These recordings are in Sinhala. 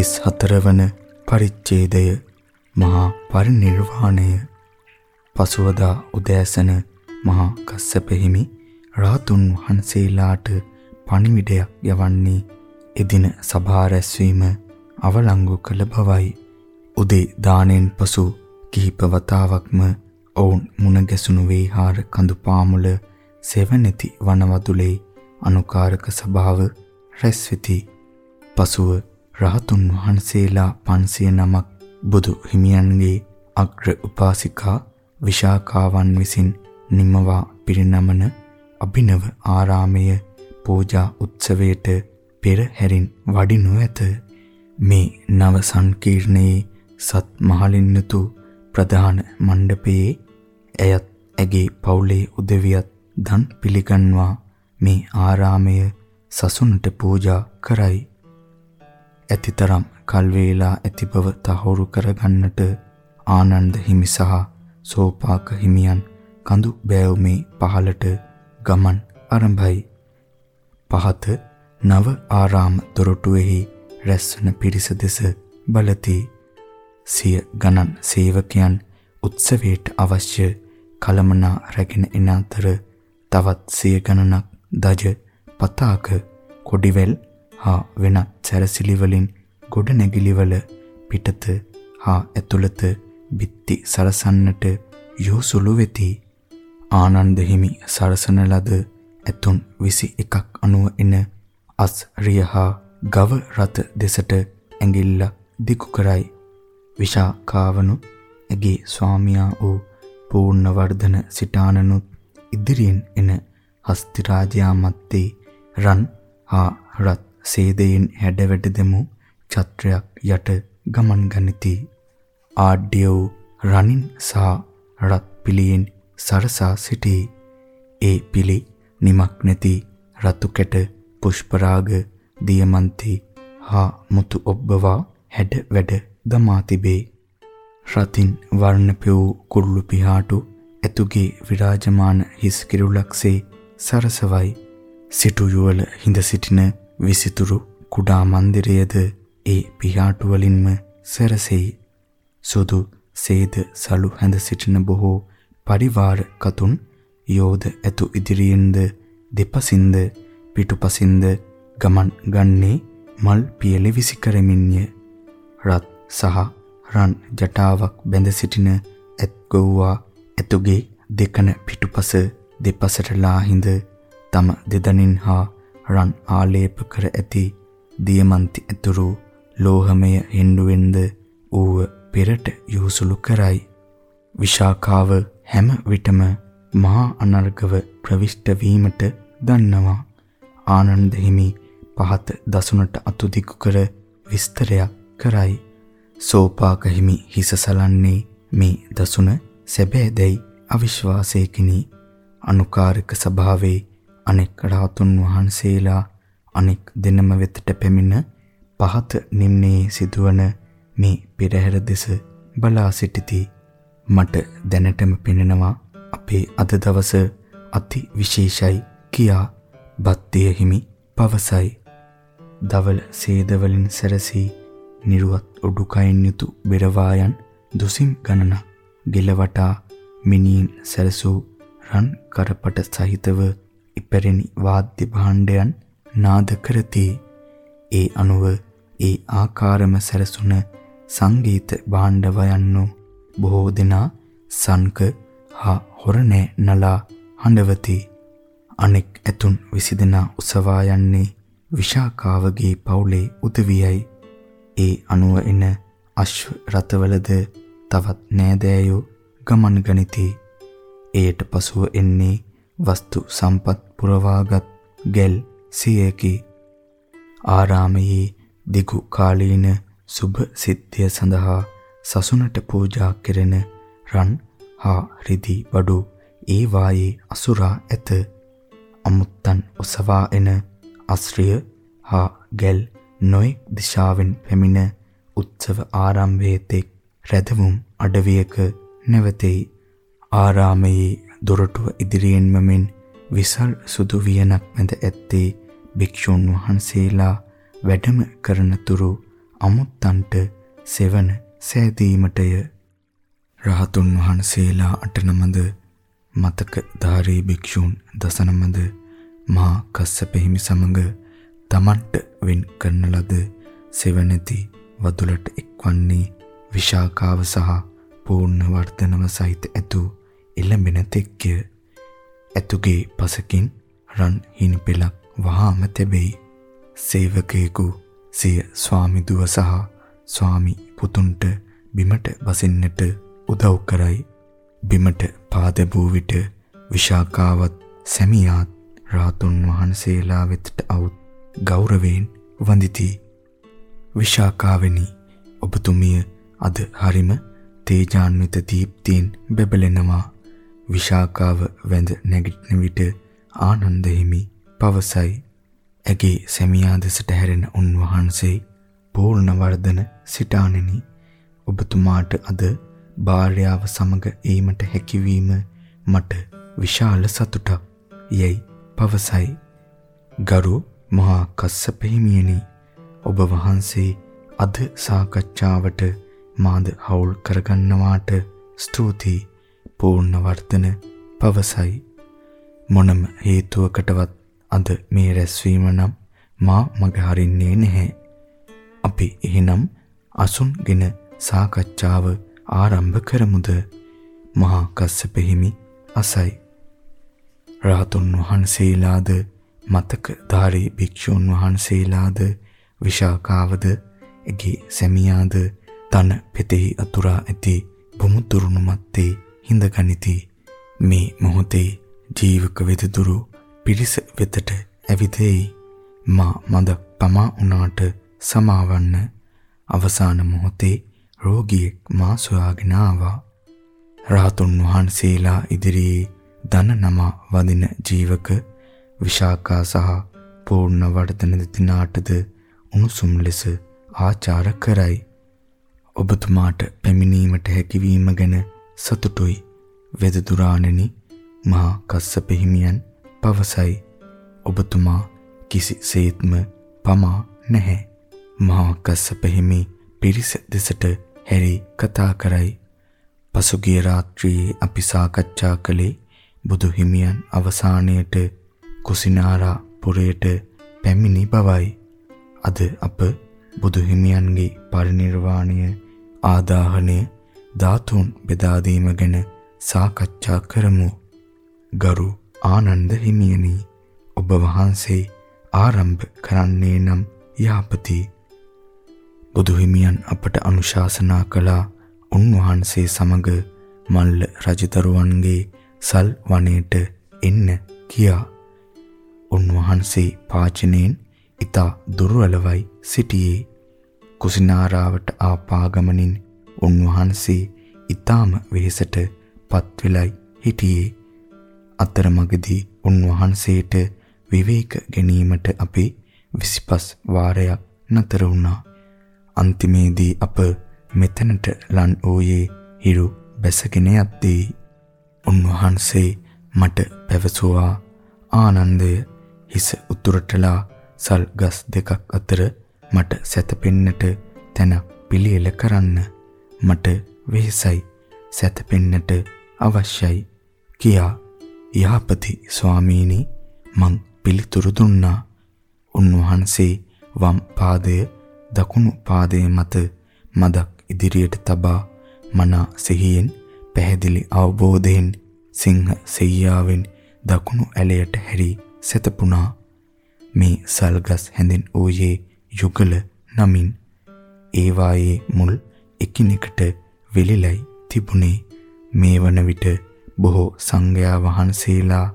34 වන පරිච්ඡේදය මහා පරිනිර්වාණය පසුවදා උදෑසන මහා කස්සප හිමි රාතුන් වහන්සේලාට පණිවිඩයක් යවන්නේ එදින සභා රැස්වීම අවලංගු කළ බවයි. උදේ දාණයෙන් පසු කිහිප වතාවක්ම ඔවුන් මුණ ගැසුණු වේහාර කඳු පාමුල සෙවණෙති වනවදුලේ අනුකාරක සභාව රැස් වෙති. පසුව රහතුන් වහන්සේලා 500 නමක් බුදු හිමියන්ගේ අග්‍ර උපාසිකා විශාකාවන් විසින් නිමවා පිරිනමන අභිනව ආරාමය පූජා උත්සවයට පෙර හැරින් වඩිනු ඇත. මේ නව සංකීර්ණයේ සත් මහලින්නතු ප්‍රධාන මණ්ඩපයේ ඇයත් ඇගේ පවුලේ උදවියත් දන් පිළිගන්වා මේ ආරාමය සසුනට පූජා කරයි. ඇතිතරම් කල් වේලා ඇති බව තහවුරු කරගන්නට ආනන්ද හිමි සහ සෝපාක හිමියන් කඳු බෑවුමේ පහලට ගමන් ආරම්භයි. පහත නව ආරාම දොරටුවේහි රැස්වන පිරිස දෙස බලති. සිය ගණන් සේවකයන් උත්සවයට අවශ්‍ය කලමනා රැගෙන එන අතර තවත් සිය ගණනක් දජ පතාක කොඩිවැල් හා වෙනත් සැරසිලි වලින් ගොඩනැගිලිවල පිටත හා ඇතුළත බිත්ති සරසන්නට යොසුළු වෙති. ආනන්ද හිමි සරසන ලද ඇතුන් 21ක් අනුව එන අස් රියහා ගව රත දෙසට ඇඟිල්ල දිගු කරයි. විශාකාවනු ඇගේ ස්වාමියා වූ පූර්ණවර්ධන සිටානනුත් ඉදිරියෙන් එන හස්ති රාජයා මැත්තේ රන් හා රත් සේදයෙන් හැඩවැඩ දෙමු ඡත්‍රයක් යට ගමන් ගනිති. ආඩ්‍ය වූ රනින් සහ රත් පිළියෙන් සරසා සිටී. ඒ පිළි නිමක් නැති රතු කැට පුෂ්පරාග දියමන්ති හා මුතු ඔබ්බවා හැඩ වැඩ දමා තිබේ. රතින් වර්ණ පෙවූ කුරුළු පිහාටු ඇතුගේ විරාජමාන හිස් කිරුලක්සේ සරසවයි. සිටු යුවල හිඳ සිටින විසිතුරු කුඩා මන්දිරයේද ඒ පිහාටු වලින්ම සැරසෙයි. සුදු සේද සලු හැඳ සිටින බොහෝ පරිවාර කතුන් යෝධ ඇතු ඉදිරියෙන්ද දෙපසින්ද පිටුපසින්ද ගමන් ගන්නේ මල් පියලි විසි කරමින්ය රත් සහ රන් ජටාවක් බැඳ සිටින ඇත් ගොව්වා ඇතුගේ දෙකන පිටුපස දෙපසටලා හිඳ තම දෙදනින් හා රන් ආලේප කර ඇති දියමන්ති ඇතුරු ලෝහමය හෙන්ඩුවෙන්ද ඌව පෙරට යොසුළු කරයි. විශාකාව හැම විටම මහා අනර්ගව ප්‍රවිෂ්ඨ වීමට දන්නවා. ආනන්ද හිමි පහත දසුනට අතුදිගු කර විස්තරයක් කරයි. සෝපාක හිමි හිස සලන්නේ මේ දසුන සැබෑදැයි අවිශ්වාසයකිනි. අනුකාරක සභාවේ අනෙක් රාතුන් වහන්සේලා අනෙක් දෙනම වෙතට පැමිණ පහත නිම්නයේ සිදුවන මේ පෙරහැර දෙස බලා සිටිති. මට දැනටම පෙනෙනවා අපේ අද දවස අති විශේෂයි කියා බත්තිය හිමි පවසයි. දවල සේදවලින් සැරසී නිර්වත් උඩුකයින් යුතු බෙරවායන් දුසිම් ගණනක් ගෙලවටා මිනීන් සැරසූ රන් කරපට සහිතව ඉපැරණි වාද්‍ය භාණ්ඩයන් නාද කරති. ඒ අනුව ඒ ආකාරම සැරසුන සංගීත භාණ්ඩ වයන්නු බොහෝ දෙනා සංක හා හොරණෑ නලා හඬවති. අනෙක් ඇතුන් 20 දෙනා උසවා යන්නේ විශාකාවගේ පවුලේ උදවියයි. ඒ අනුව එන අශ්ව රථවලද තවත් නෑදෑයෝ ගමන් ගනිති. එයට පසුව එන්නේ වස්තු සම්පත් පුරවාගත් ගැල් සියයකි. ආරාමයේ දිගු කාලීන සුභ සිද්ධිය සඳහා සසුනට පූජා කෙරෙන රන් හා රිදි බඩු ඒ වායේ අසුරා ඇත. අමුත්තන් ඔසවා එන අශ්‍රිය හා ගැල් නොයෙක් දිශාවෙන් පැමිණ උත්සව ආරම්භයේ තෙක් රැඳවුම් අඩවියක නැවතෙයි. ආරාමයේ දොරටුව ඉදිරියෙන්ම මෙන් විසල් සුදු වියනක් මැද ඇත්තේ භික්ෂුන් වහන්සේලා වැඩම කරන තුරු අමුත්තන්ට සෙවන සෑදීමටය. රහතුන් වහන්සේලා අටනමද මතක ධාරී භික්ෂූන් දසනමද මහා කස්සප හිමි සමග තමන්ට වෙන් කරන ලද සෙවණැති වදුලට එක්වන්නේ විශාකාව සහ පූර්ණ වර්ධනව සහිත ඇතු එළඹෙන තෙක්ය. ඇතුගේ පසකින් රන් හිනි පෙලක් වහාම තැබෙයි. සේවකයෙකු සිය ස්වාමි දුව සහ ස්වාමි පුතුන්ට බිමට බසින්නට උදව් කරයි. බිමට පාදබූ විට විශාකාවත් සැමියාත් රාතුන් වහන්සේලා වෙතට අවුත් ගෞරවයෙන් වඳිති. විශාකාවෙනි ඔබතුමිය අද හරිම තේජාන්විත දීප්තියෙන් බබලෙනවා. විශාකාව වැඳ නැගිටින විට ආනන්ද හිමි පවසයි. ඇගේ සැමියා දෙසට හැරෙන උන්වහන්සේ පූර්ණ වර්ධන සිටානෙනි ඔබතුමාට අද භාර්යාව සමග ඒමට හැකියවීම මට විශාල සතුටක් යයි පවසයි. ගරු මහා කස්සප හිමියනි ඔබ වහන්සේ අද සාකච්ඡාවට මාද හවුල් කරගන්නවාට ස්තුතියි පූර්ණ වර්ධන පවසයි. මොනම හේතුවකටවත් අද මේ රැස්වීම නම් මා මග හරින්නේ නැහැ. අපි එහෙනම් අසුන්ගෙන සාකච්ඡාව ආරම්භ කරමුද? මහා කස්සප හිමි අසයි. රහතුන් වහන්සේලාද මතක ධාරී භික්ෂුන් වහන්සේලාද විශාකාවද එගේ සැමියාද තන පෙතෙහි අතුරා ඇති බුමුතුරුණු මැත්තේ හිඳගනිති මේ මොහොතේ ජීවක වෙදදුරු පිරිස වෙතට ඇවිදෙයි. මා මද පමා උනාට සමාවන්න අවසාන මොහොතේ රෝගියෙක් මා සොයාගෙන ආවා. රාතුන් වහන්සේලා ඉදිරියේ දන නම වදින ජීවක විශාකා සහ පූර්ණ වර්ධන දිනාටද උණුසුම් ලෙස ආචාර කරයි. ඔබතුමාට පැමිණීමට හැකියවීම ගැන සතුටුයි. වෙදදුරාණෙනි මහා කස්සප හිමියන් පවසයි. ඔබතුමා කිසිසේත්ම පමා නැහැ. මහා කස්සප හිමි පිරිස දෙසට හැරි කතා කරයි. පසුගිය රාත්‍රියේ අපි සාකච්ඡා කළේ බුදු හිමියන් අවසානයේට කුසිනාරා පුරයට පැමිණි බවයි. අද අප බුදු හිමියන්ගේ පරිණිරවාණය ආදාහනය ධාතුන් බෙදා දීම ගැන සාකච්ඡා කරමු. ගරු ආනන්ද හිමියනි ඔබ වහන්සේ ආරම්භ කරන්නේ නම් යාපති බුදු හිමියන් අපට අනුශාසනා කළා උන්වහන්සේ සමග මල්ල රජදරුවන්ගේ සල් වනයේට එන්න කියා. උන්වහන්සේ පාචනයෙන් ඊතා දුර්වලවයි සිටියේ. කුසිනාරාවට ආ පාගමනින් උන්වහන්සේ ඊ타ම වෙහෙසට පත් වෙලයි හිටියේ. අතරමඟදී උන්වහන්සේට විවේක ගැනීමට අපි 25 වාරයක් නතර වුණා. අන්තිමේදී අප මෙතනට ලන් ඕයේ හිරු බැසගෙන යද්දී උන්වහන්සේ මට පැවසුවා ආනන්දය හිස උතුරටලා සල් ගස් දෙකක් අතර මට සැතපෙන්නට තැන පිළියෙල කරන්න. මට වෙහසයි. සැතපෙන්නට අවශ්‍යයි. කියා යහපති ස්වාමීනි මං පිළිතුරු දුන්නා. උන්වහන්සේ වම් පාදය දකුණු පාදයේ මත මදක් ඉදිරියට තබා මනා සිහියෙන් පැහැදිලි අවබෝධයෙන් සිංහ සෙයියාවෙන් දකුණු ඇලයට හැරි සැතපුණා. මේ සල්ගස් හැඳින් ඌයේ යුගල නමින්. ඒවායේ මුල් එකිනෙකට වෙලිලයි තිබුණේ. මේ වන විට බොහෝ සංඝයා වහන්සේලා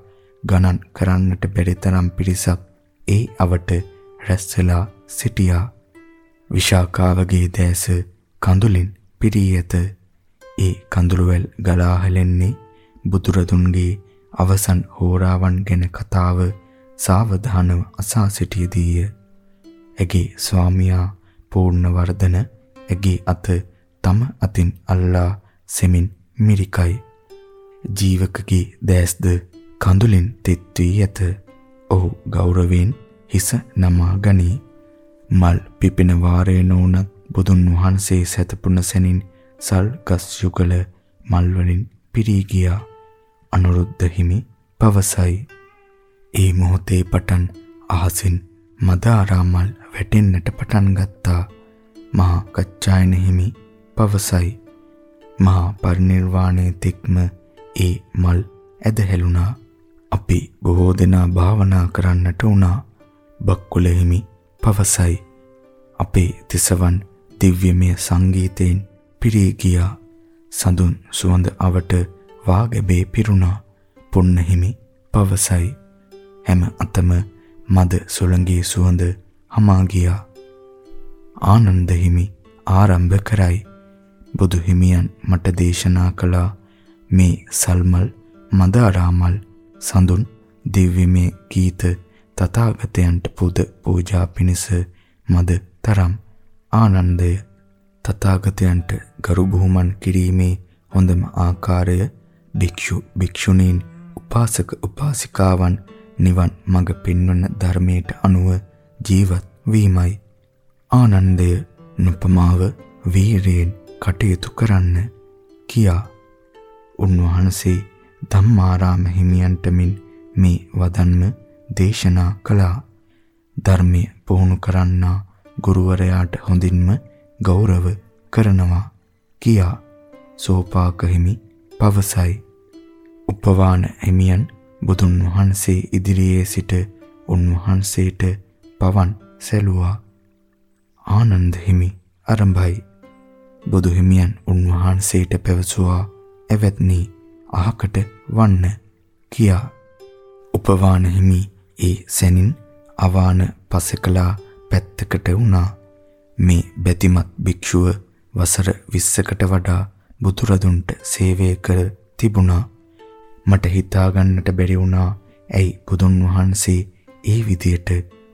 ගණන් කරන්නට බැරි තරම් පිරිසක් ඒ අවට රැස්වලා සිටියා. විශාකාවගේ දැස කඳුලින් පිරී ඇත. ඒ කඳුළුවැල් ගලා හැලෙන්නේ බුදුරදුන්ගේ අවසන් හෝරාවන් ගැන කතාව සාවධානව අසා සිටියදීය. ඇගේ ස්වාමියා පූර්ණවර්ධන ඇගේ අත තම අතින් අල්ලා සෙමින් මිරිකයි. ජීවකගේ දැස්ද කඳුලින් තෙත් වී ඇත. ඔහු ගෞරවයෙන් හිස නමා ගනී. මල් පිපෙන වාරේ නොඋනත් බුදුන් වහන්සේ සැතපුණ සැනින් සල් ගස් යුගල මල් වලින් පිරී ගියා. අනුරුද්ධ හිමි පවසයි. ඒ මොහොතේ පටන් අහසින් මදාරාමල් වැටෙන්නට පටන් ගත්තා. මහා කච්චායන හිමි පවසයි. මහා පරිනිර්වාණය තෙක්ම ඒ මල් ඇදහැළුණා. අපි බොහෝ දෙනා භාවනා කරන්නට වුණා. බක්කුල හිමි පවසයි. අපේ තිසවන් දිව්‍යමය සංගීතයෙන් පිරී ගියා. සඳුන් සුවඳ අවට වාගැබේ පිරුණා. පුන්න හිමි පවසයි. හැම අතම මද සොළඟේ සුවඳ හමා ගියා. ආනන්ද හිමි ආරම්භ කරයි. බුදු හිමියන් මට දේශනා කළා. මේ සල්මල් මදාරාමල් සඳුන් දිව්‍යමය ගීත තථාගතයන්ට පුද පූජා පිණිස මද තරම් ආනන්දය. තථාගතයන්ට ගරු බුහුමන් කිරීමේ හොඳම ආකාරය භික්ෂු භික්ෂුණීන් උපාසක උපාසිකාවන් නිවන් මඟ පෙන්වන ධර්මයට අනුව ජීවත් වීමයි. ආනන්දය නුපමාව වීරයෙන් කටයුතු කරන්න කියා උන්වහන්සේ ධම්මාරාම හිමියන්ට මින් මේ වදන්ම දේශනා කළා ධර්මයේ පුහුණු කරන්නා ගුරුවරයාට හොඳින්ම ගෞරව කරනවා කියා සෝපාක හිමි පවසයි. උපවාන හිමියන් බුදුන් වහන්සේ ඉදිරියේ සිට උන්වහන්සේට පවන් සැලුවා. ආනන්ද හිමි ආරම්භයි. බුදු හිමියන් උන්වහන්සේට පැවසුවා එවත්නි අහකට වන්න කියා. උපවාන හිමි ඒ සැනින් අවාන පසකලා පැත්තකට වුණා. මේ බැතිමත් භික්ෂුව වසර 20කට වඩා බුදුරදුන්ට සේවය කර තිබුණා. මට හිතා ගන්නට බැරි වුණා ඇයි බුදුන් වහන්සේ ඒ විදියට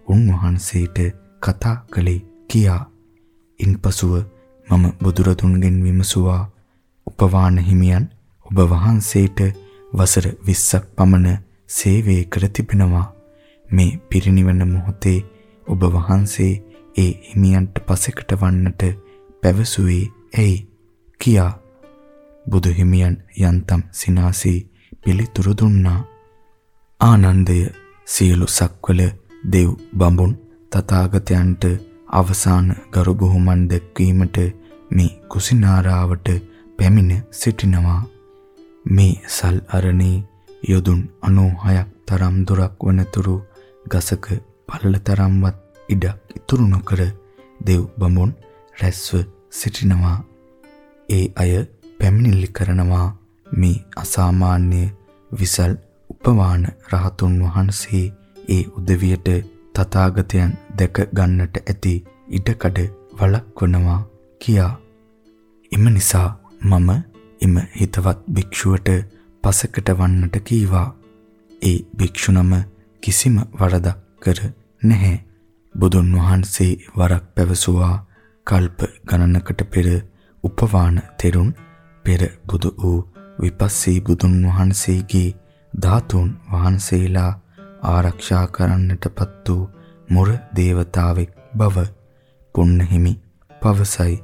උන්වහන්සේට කතා කළේ කියා. ඉන්පසුව මම බුදුරදුන්ගෙන් විමසුවා. උපවාන හිමියන් ඔබ වහන්සේට වසර 20ක් පමණ සේවය කර තිබෙනවා. මේ පිරිනිවන මොහොතේ ඔබ වහන්සේ ඒ හිමියන්ට පසෙකට වන්නට පැවසුවේ ඇයි? කියා. බුදු හිමියන් යන්තම් සිනාසී පිළිතුරු දුන්නා. ආනන්දය සියලු සක්වල දෙව් බඹුන් තථාගතයන්ට අවසාන ගරු බුහුමන් දැක්වීමට මේ කුසිනාරාවට පැමිණ සිටිනවා මේ සල් අරණේ යොදුන් 96ක් තරම් දුරක් වනතුරු ගසක පළල තරම්වත් ඉඩක් ඉතුරු නොකර දෙව් බඹුන් රැස්ව සිටිනවා. ඒ අය පැමිණිලි කරනවා මේ අසාමාන්‍ය විසල් උපවාන රහතුන් වහන්සේ ඒ උදවියට තථාගතයන් දැක ගන්නට ඇති ඉඩකඩ වළක්වනවා කියා. එම නිසා මම එම හිතවත් භික්ෂුවට පසකට වන්නට කීවා. ඒ භික්ෂුණම කිසිම වරදක් කර නැහැ. බුදුන් වහන්සේ වරක් පැවසුවා කල්ප ගණනකට පෙර උපවාන තෙරුන් පෙර බුදු වූ විපස්සී බුදුන් වහන්සේගේ ධාතුන් වහන්සේලා ආරක්ෂා කරන්නටපත් වූ මුර දේවතාවෙක් බව පුන්නහිමි පවසයි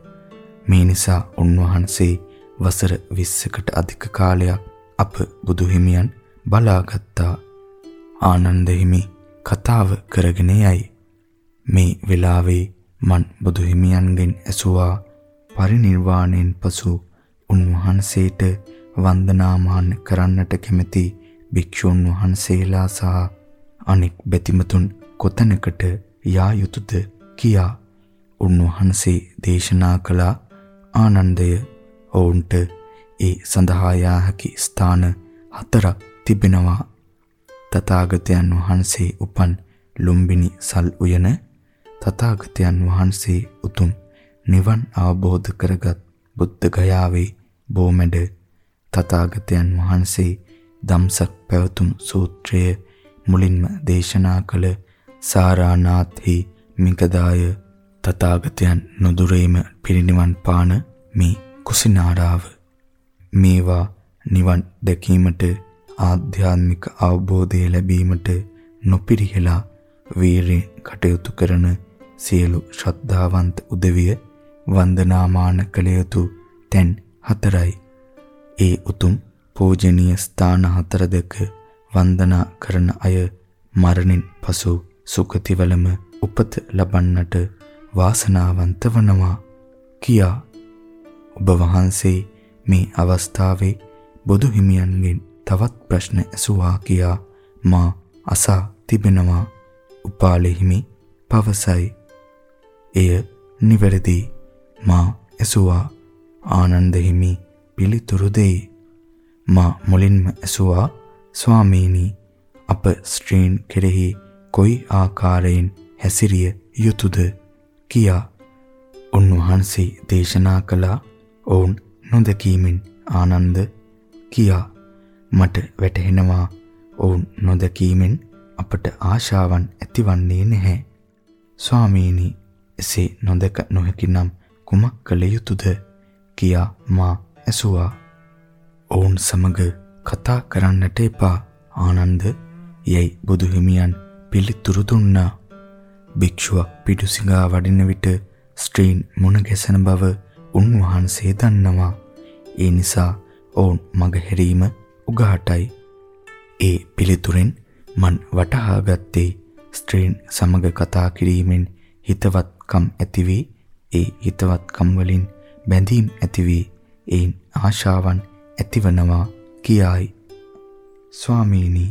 මේ නිසා උන්වහන්සේ වසර 20කට අධික කාලයක් අප බුදු හිමියන් බලාගත්තා ආනන්ද හිමි කතාව කරගෙන යයි. මේ වෙලාවේ මන් බුදු හිමියන්ගෙන් ඇසුවා පරිණිර්වාණයෙන් පසු උන්වහන්සේට වන්දනාමාන කරන්නට කැමැති භික්ෂුන් වහන්සේලා සහ අනෙක් බැතිමතුන් කොතැනකට යා යුතුද කියා උන්වහන්සේ දේශනා කළ ආනන්දය ඔවුන්ට ඒ සඳහා යා හැකි ස්ථාන හතරක් තිබෙනවා. තථාගතයන් වහන්සේ උපන් ලුම්බිනි සල් උයන තථාගතයන් වහන්සේ උතුම් නිවන් අවබෝධ කරගත් බුද්ධ ගයාවේ බොමැඩ තථාගතයන් වහන්සේ ධම්සක් පැවතුම් සූත්‍රය මුලින්ම දේශනා කළ සාරානාත්හි මිකදාය තථාගතයන් නුදුරේම පිරිනිවන් පාන මේ කුසිනාරාව මේවා නිවන් දැකීමට ආධ්‍යාත්මික අවබෝධය ලැබීමට නොපිරිහෙලා වීරයෙන් කටයුතු කරන සියලු ශ්‍රද්ධාවන්ත උදවිය වන්දනාමාන කළ යුතු තැන් හතරයි. ඒ උතුම් පූජනීය ස්ථාන හතර දෙක වන්දනා කරන අය මරණින් පසු සුගතිවලම උපත ලබන්නට වාසනාවන්ත වනවා. කියා ඔබ වහන්සේ මේ අවස්ථාවේ බුදු හිමියන්ගෙන් තවත් ප්‍රශ්න ඇසුවා කියා මා අසා තිබෙනවා. උපාලි හිමි පවසයි. එය නිවැරදි මා ඇසුවා. ආනන්ද හිමි පිළිතුරු දෙයි. මා මුලින්ම ඇසුවා ස්වාමීනි අප ස්ත්‍රීන් කෙරෙහි කොයි ආකාරයෙන් හැසිරිය යුතුයද කියා උන්වහන්සේ දේශනා කළා. ඔවුන් නොදකීමෙන් ආනන්ද කියා මට වැටහෙනවා. ඔවුන් නොදකීමෙන් අපට ආශාවන් ඇතිවන්නේ නැහැ. ස්වාමීනි එසේ නොදක නොහැකි නම් කුමක් කළ යුතුද කියා මා ඇසුවා. ඔවුන් සමග කතා කරන්නට එපා. ආනන්ද යයි බුදු හිමියන් පිළිතුරු දුන්නා භික්ෂුවක් පිටුසිඟා වඩින විට ස්ත්‍රීන් මුණ ගැසෙන බව උන්වහන්සේ දන්නවා. ඒ නිසා ඔවුන් මගහැරීම උගහටයි. ඒ පිළිතුරෙන් මන් වටහා ගත්තේ ස්ත්‍රීන් සමග කතා කිරීමෙන් හිතවත්කම් ඇති වී ඒ හිතවත්කම් වලින් බැඳීම් ඇති වී ඒන් ආශාවන් ඇතිවනවා කියායි. ස්වාමීනි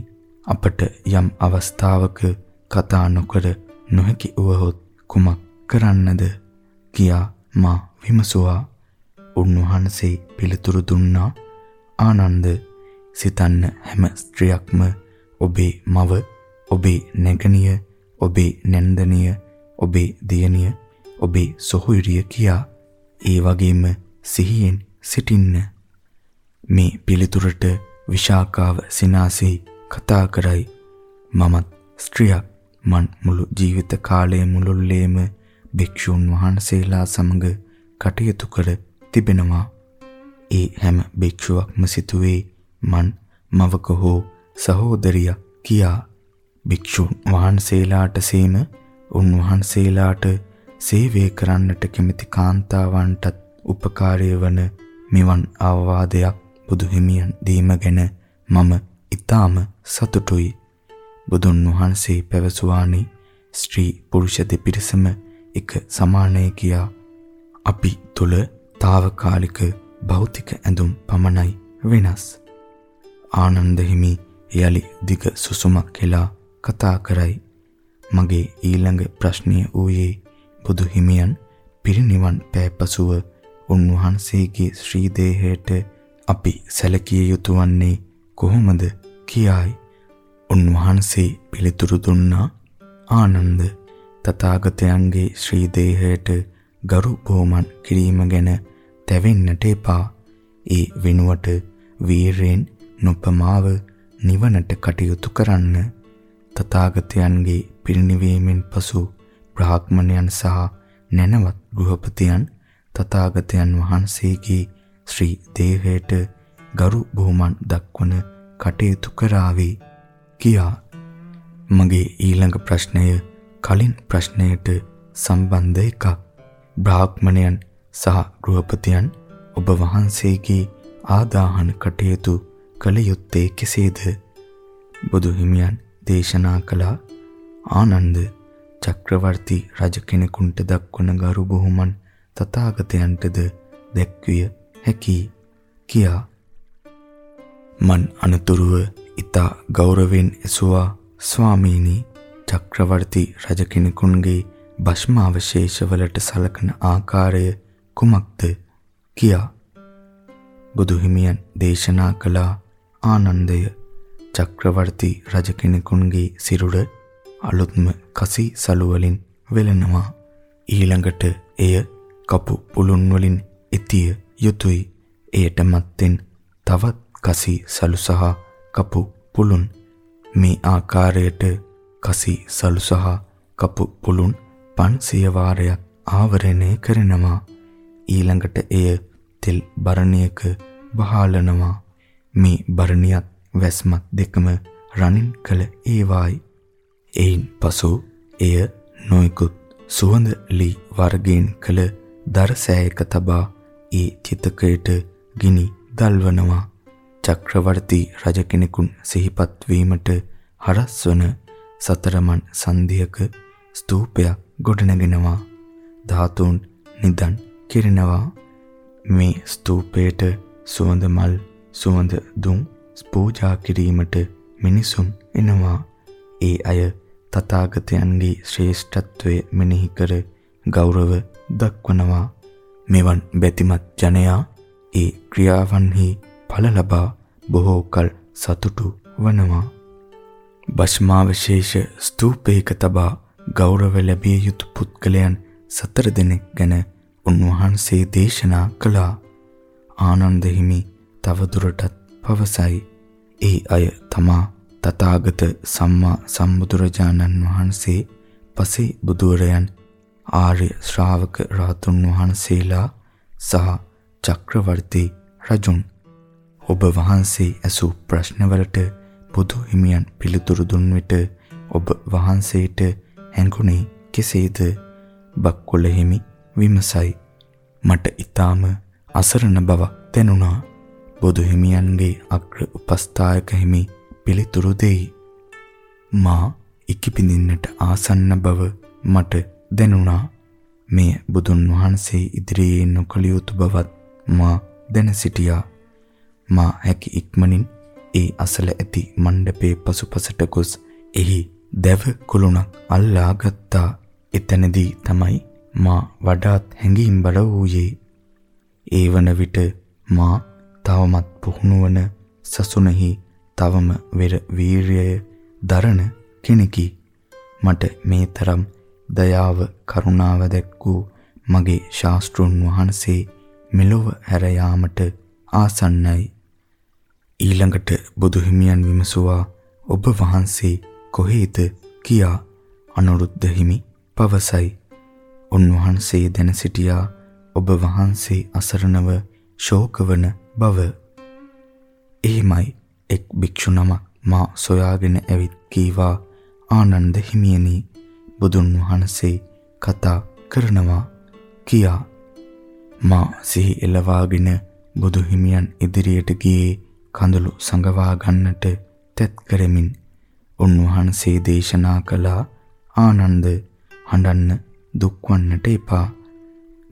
අපට යම් අවස්ථාවක කතා නොකර නොහැකි වුවහොත් කුමක් කරන්නද? කියා මා විමසුවා. උන්වහන්සේ පිළිතුරු දුන්නා ආනන්ද සිතන්න හැම ස්ත්‍රියක්ම ඔබේ මව ඔබේ නැගණිය ඔබේ නැන්දනිය ඔබේ දියණිය ඔබේ සොහොයුරිය කියා ඒ වගේම සිහියෙන් සිටින්න. මේ පිළිතුරට විශාකාව සිනාසී කතා කරයි. මමත් ස්ත්‍රියක්. මන් මුළු ජීවිත කාලය මුළුල්ලේම භික්ෂුන් වහන්සේලා සමග කටයුතු කර තිබෙනවා. ඒ හැම භික්ෂුවක්ම සිතුවේ මන් මවක හෝ සහෝදරියක් කියා. භික්ෂුන් වහන්සේලාට සීම උන්වහන්සේලාට සේවය කරන්නට කැමති කාන්තාවන්ටත් උපකාරය වන මෙවන් අවවාදයක් බුදු හිමියන් දීම ගැන මම ඊටාම සතුටුයි. බුදුන් වහන්සේ පැවසුවානි ස්ත්‍රී පුරුෂ දෙපිරිසම එක සමානයි කියා අපි තුල తాවකාලික භෞතික ඇඳුම් පමණයි වෙනස්. ආනන්ද හිමි යලි දිග සුසුමක් කියලා කතා කරයි. මගේ ඊළඟ ප්‍රශ්නය ඌයේ බුදු හිමියන් පිරිනිවන් පෑපසුව උන්වහන්සේගේ ශ්‍රී දේහයට අපි සැලකිය යුතු වන්නේ කොහොමද කියායි. උන්වහන්සේ පිළිතුරු දුන්නා ආනන්ද තථාගතයන්ගේ ශ්‍රී දේහයට ගරු බොහොමන් කිරීම ගැන තැවෙන්නට එපා. ඒ වෙනුවට වීරයෙන් නොපමාව නිවනට කටයුතු කරන්න. තථාගතයන්ගේ පිරිනිවීමෙන් පසු බ්‍රාහ්මණයන් සහ නැනවත් ගෘහපතියන් තථාගතයන් වහන්සේගේ ශ්‍රී දේහයට ගරු බොහොමන් දක්වන කටයුතු කරાવી කියා මගේ ඊළඟ ප්‍රශ්නය කලින් ප්‍රශ්නයට සම්බන්ධ එකක් බ්‍රාහ්මණයන් සහ ගෘහපතියන් ඔබ වහන්සේගේ ආදාහන කටයුතු කළ යුත්තේ කෙසේද? බුදු හිමියන් දේශනා කළ ආනන්ද චක්‍රවර්ති රජ කෙනෙකුට දක්වන ගරු බුහුමන් තථාගතයන්ටද දැක්විය හැකි කියා මන් අනතුරුව ඊතා ගෞරවයෙන් ඇසුවා ස්වාමීනි. චක්‍රවර්ති රජ කෙනෙකුන්ගේ භස්ම අවශේෂවලට සලකන ආකාරය කුමක්ද? කියා. බුදු හිමියන් දේශනා කළ ආනන්දය. චක්‍රවර්ති රජ කෙනෙකුන්ගේ සිරුර අලුත්ම කසි සලු වලින් වෙලෙනවා. ඊළඟට එය කපු පුළුන් වලින් ඉතිය යුතුය. එයට මත්තෙන් තවත් කසි සලු සහ කපු පුළුන් මේ ආකාරයට කසි සලු සහ කපු පුළුන් 500 වාරයක් ආවරණය කරනවා. ඊළඟට එය තෙල් බරණියක බහාලනවා. මේ බරණියත් වැස්මත් දෙකම රණින් කළ ඒවායි. එයින් පසු එය නොයෙකුත් සුවඳ ලී වර්ගයෙන් කළ දරසෑයක තබා ඒ චිතකයට ගිනි දල්වනවා චක්‍රවර්ති රජ කෙනෙකුන් සිහිපත් වීමට හරස්වන සතරමන් සන්ධියක ස්තූපයක් ගොඩනගෙනවා. ධාතුන් නිදන් කිරෙනවා. මේ ස්තූපයට සුවඳ මල් සුවඳ දුම් පූජා කිරීමට මිනිසුන් එනවා. ඒ අය තථාගතයන්ගේ ශ්‍රේෂ්ඨත්වය මෙනෙහි කර ගෞරව දක්වනවා. මෙවන් බැතිමත් ජනයා ඒ ක්‍රියාවන්හි ඵල ලබා බොහෝ කල සතුටු වනවා. භස්මාවශේෂ ස්තූපයක තබා ගෞරව ලැබිය යුතු පුද්ගලයන් සතර දෙනෙක් ගැන උන්වහන්සේ දේශනා කළා. ආනන්ද හිමි තවදුරටත් පවසයි. ඒ අය තමා තථාගත සම්මා සම්බුදුරජාණන් වහන්සේ පසේ බුදුරයන් ආර්ය ශ්‍රාවක රාතුන් වහන්සේලා සහ චක්‍රවර්ති රජුන් ඔබ වහන්සේ ඇසූ ප්‍රශ්නවලට බුදු හිමියන් පිළිතුරු දුන් විට ඔබ වහන්සේට හැඟුණේ කෙසේද? බක්කොළ හිමි විමසයි. මට ඊටාම අසරණ බවක් දැනුණා. බුදු හිමියන්ගේ අග්‍ර උපස්ථායක හිමි පිළිතුරු දෙයි. මා ඉකිපිඳින්නට ආසන්න බව මට දැනුණා. මෙය බුදුන් වහන්සේ ඉදිරියේ නොකළ යුතු බවත් මා දැන සිටියා. මා හැකි ඉක්මනින් ඒ අසල ඇති මණ්ඩපේ පසුපසට ගොස් එහි දැව කුළුණක් අල්ලා ගත්තා. එතනදී තමයි මා වඩාත් හැඟීම් බල වූයේ. ඒ වන විට මා තවමත් පුහුණුවන සසුනෙහි තවම වෙර වීරිය දරන කෙනෙකි. මට මේ තරම් දයාව කරුණාව දැක්වූ මගේ ශාස්ත්‍රුන් වහන්සේ මෙලොව හැර යාමට ආසන්නයි. ඊළඟට බුදු හිමියන් විමසුවා ඔබ වහන්සේ කොහේද කියා අනුරුද්ධ හිමි පවසයි. උන්වහන්සේ දැන සිටියා ඔබ වහන්සේ අසරණව ශෝකවන බව. එහිමයි එක් භික්ෂු නමක් මා සොයාගෙන ඇවිත් කීවා ආනන්ද හිමියනි බුදුන් වහන්සේ කතා කරනවා කියා මා සිහි එළවාගෙන බුදු හිමියන් ඉදිරියට ගියේ කඳුළු සංගවා ගන්නට තෙත් කරමින් උන්වහන්සේ දේශනා කළ ආනන්ද හඬන්න දුක්වන්නට එපා.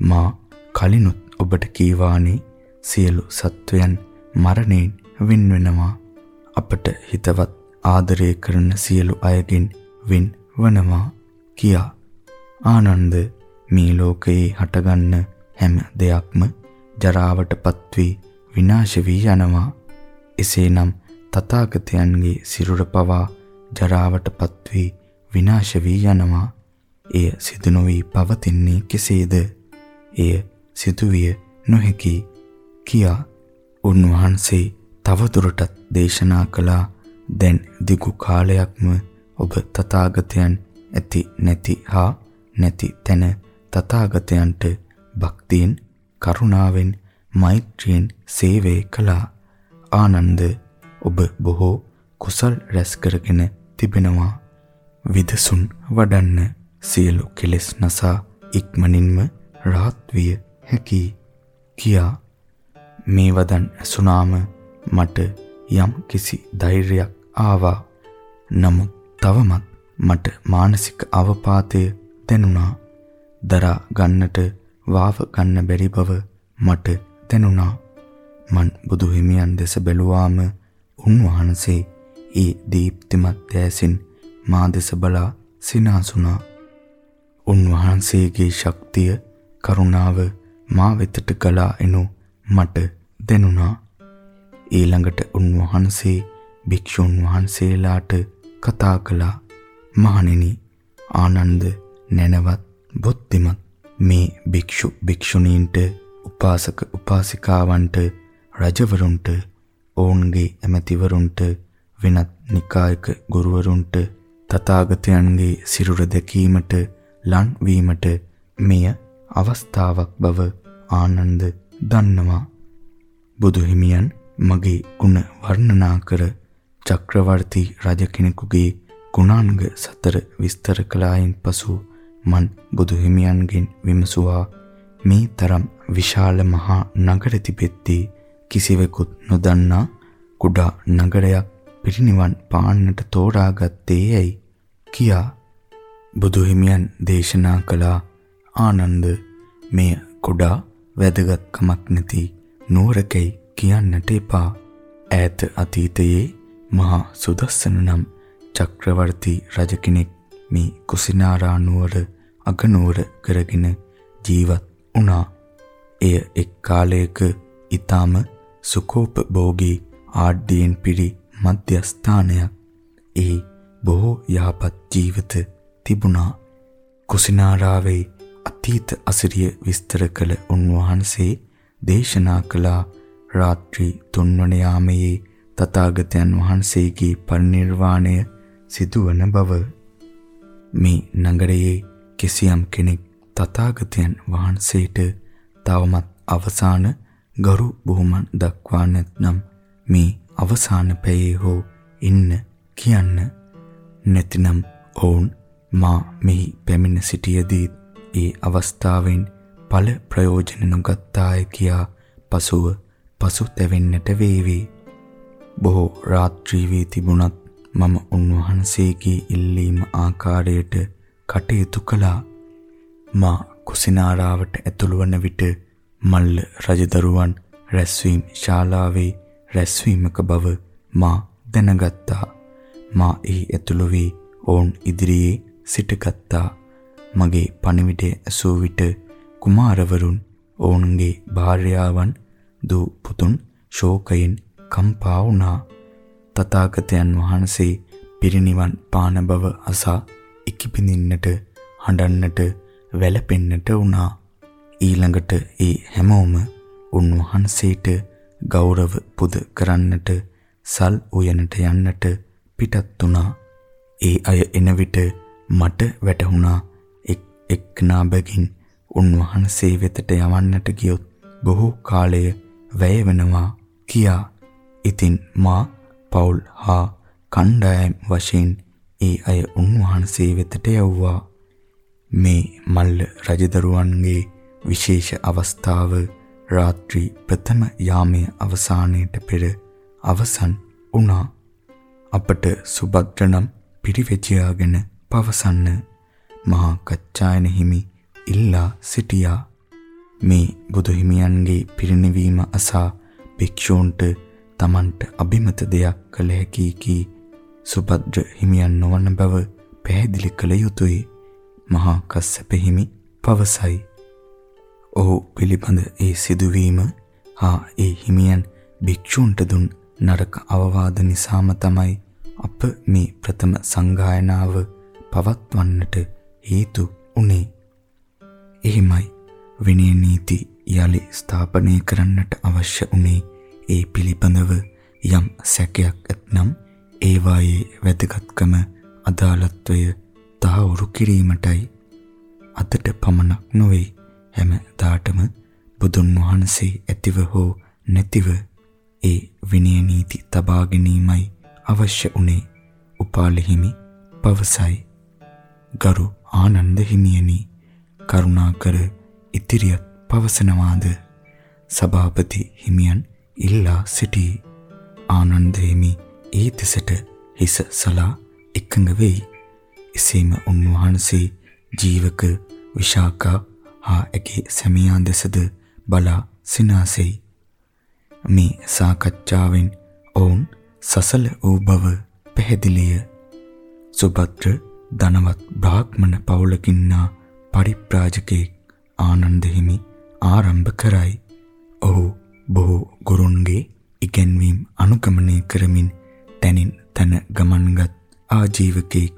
මා කලිනුත් ඔබට කීවානේ සියලු සත්වයන් මරණයෙන් වෙන් වෙනවා අපට හිතවත් ආදරය කරන සියලු අයගෙන් වෙන් වනවා කියා. ආනන්ද මේ ලෝකයේ හටගන්න හැම දෙයක්ම ජරාවටපත් වී විනාශ වී යනවා. එසේනම් තථාගතයන්ගේ සිරුර පවා ජරාවටපත් වී විනාශ වී යනවා. එය සිදු නොවි පවතින්නේ කෙසේද? එය සිදුවිය නොහැකි කියා උන්වහන්සේ තවදුරටත් දේශනා කළා. දැන් දිගු කාලයක්ම ඔබ තථාගතයන් ඇති නැති හා නැති තැන තථාගතයන්ට භක්තියෙන් කරුණාවෙන් මෛත්‍රියෙන් සේවය කළා. ආනන්ද ඔබ බොහෝ කුසල් රැස් කරගෙන තිබෙනවා. විදසුන් වඩන්න සියලු කෙලෙස් නසා ඉක්මනින්ම රාත් විය හැකි කියා. මේ වදන් ඇසුනාම මට යම් කිසි ධෛර්යයක් ආවා. නමුත් තවමත් මට මානසික අවපාතය දැනුණා. දරා ගන්නට වාව ගන්න බැරි බව මට දැනුණා. මන් බුදු හිමියන් දෙස බැලුවාම උන්වහන්සේ ඒ දීප්තිමත් දැසින් මා දෙස බලා සිනාසුණා. උන්වහන්සේගේ ශක්තිය කරුණාව මා වෙතට ගලා එනු මට දැනුණා. ඊළඟට උන්වහන්සේ භික්ෂුන් වහන්සේලාට කතා කළා. මහණෙනි ආනන්ද නැනවත් බුද්ධිමත් මේ භික්ෂු භික්ෂුණීන්ට උපාසක උපාසිකාවන්ට රජවරුන්ට ඔවුන්ගේ ඇමතිවරුන්ට වෙනත් නිකායක ගුරුවරුන්ට තථාගතයන්ගේ සිරුර දැකීමට ලන් වීමට මෙය අවස්ථාවක් බව ආනන්ද දන්නවා. බුදු හිමියන් මගේ ගුණ වර්ණනා කර චක්‍රවර්ති රජ කෙනෙකුගේ ගුණාංග සතර විස්තර කළායින් පසු මන් බුදු හිමියන්ගෙන් විමසුවා. මේ තරම් විශාල මහා නගර තිබෙද්දී කිසිවෙකුත් නොදන්නා කුඩා නගරයක් පිරිනිවන් පාන්නට තෝරාගත්තේ ඇයි කියා බුදුහිමියන් දේශනා කළ ආනන්ද මෙය කුඩා වැදගත්කමක් නැති නුවරකයි කියන්නට එපා ඈත අතීතයේ මහා සුදස්සන නම් චක්‍රවර්ති රජ කෙනෙක් මේ කුසිනාරා නුවර අගනුවර කරගෙන ජීවත් වුණා. එය එක් කාලයක ඊටාම සුකෝපභෝගී ආඩ්‍යයෙන් පිරි මධ්‍යස්ථානයක්. එහි බොහෝ යහපත් ජීවිත තිබුණා. කුසිනාරාවේ අතීත අසිරිය විස්තර කළ උන්වහන්සේ දේශනා කළ රාත්‍රී තුන්වන යාමයේ තථාගතයන් වහන්සේගේ පරිනිර්වාණය සිදුවන බව මේ නගරයේ කිසියම් කෙනෙක් තථාගතයන් වහන්සේට තවමත් අවසාන ගරු බුහුමන් දක්වා නැත්නම් මේ අවසාන පැයේ හෝ ඉන්න කියන්න නැතිනම් ඔවුන් මා මෙහි පැමිණ සිටියදී ඒ අවස්ථාවෙන් ඵල ප්‍රයෝජන නොගත්තාය කියා පසුව පසුතැවෙන්නට වේවි. බොහෝ රාත්‍රී වී තිබුණත් මම උන්වහන්සේගේ ඉල්ලීම ආකාරයට කටයුතු කළා. මා කුසිනාරාවට ඇතුළු වන විට මල්ල රජදරුවන් රැස්වීම ශාලාවේ රැස්වීමක බව මා දැනගත්තා. මා එහි ඇතුළු වී ඔවුන් ඉදිරියේ සිටගත්තා. මගේ පණිවිඩය ඇසූ විට කුමාරවරුන් ඔවුන්ගේ භාර්යාවන් දූ පුතුන් ශෝකයෙන් කම්පා වුණා. තථාගතයන් වහන්සේ පිරිනිවන් පාන බව අසා ඉකිපිනින්නට හඬන්නට වැළපෙන්නට වුණා. ඊළඟට ඒ හැමෝම උන්වහන්සේට ගෞරව පුද කරන්නට සල් උයනට යන්නට පිටත් වුණා. ඒ අය එන විට මට වැටහුණා එක් එක්නා බැගින් උන්වහන්සේ වෙතට යවන්නට ගියොත් බොහෝ කාලය වැය වෙනවා කියා. ඉතින් මා පවුල් හා කණ්ඩායම් වශයෙන් ඒ අය උන්වහන්සේ වෙතට යවුවා. මේ මල්ල රජදරුවන්ගේ විශේෂ අවස්ථාව රාත්‍රී ප්‍රථම යාමයේ අවසානයේට පෙර අවසන් වුණා. අපට සුභද්‍රනම් පිරිවෙජයාගෙන පවසන්න මහා කච්චායන හිමි ඉල්ලා සිටියා. මේ බුදු හිමියන්ගේ පිරිනිවීම අසා භික්ෂූන්ට තමන්ට අභිමත දෙයක් කළ හැකි කී සුභද්‍ර හිමියන් නොවන බව පැහැදිලි කළ යුතුය. මහා කස්සප හිමි පවසයි. ඔහු පිළිබඳ ඒ සිදුවීම හා ඒ හිමියන් භික්ෂූන්ට දුන් නරක අවවාද නිසාම තමයි අප මේ ප්‍රථම සංගායනාව පවත්වන්නට හේතු උනේ. එහිමයි විනය නීති යලි ස්ථාපනය කරන්නට අවශ්‍ය උනේ ඒ පිළිබඳව යම් සැකයක් ඇතනම් ඒවායේ වැදගත්කම අදාළත්වය තහවුරු කිරීමටයි අදට පමණක් නොවේ හැම දාටම බුදුන් වහන්සේ ඇතිව හෝ නැතිව ඒ විනය නීති තබා ගැනීමයි අවශ්‍ය උනේ. උපාලි හිමි පවසයි. ගරු ආනන්ද හිමියනි කරුණාකර ඉතිරියත් පවසනවාද? සභාපති හිමියන් ඉල්ලා සිටී. ආනන්ද හිමි ඒ දෙසට හිස සලා එකඟ වෙයි. එසේම උන්වහන්සේ ජීවක විශාකා හා ඇගේ සැමියා දෙසද බලා සිනාසෙයි. මේ සාකච්ඡාවෙන් ඔවුන් සසල වූ බව පැහැදිලිය. සුභද්‍ර ධනවත් බ්‍රාහ්මණ පවුලකින්නා පරිප්‍රාජකෙක් ආනන්ද හිමි ආරම්භ කරයි. ඔහු බොහෝ ගුරුන්ගේ ඉගැන්වීම් අනුගමනය කරමින් තනින් තන ගමන්ගත් ආජීවකෙක්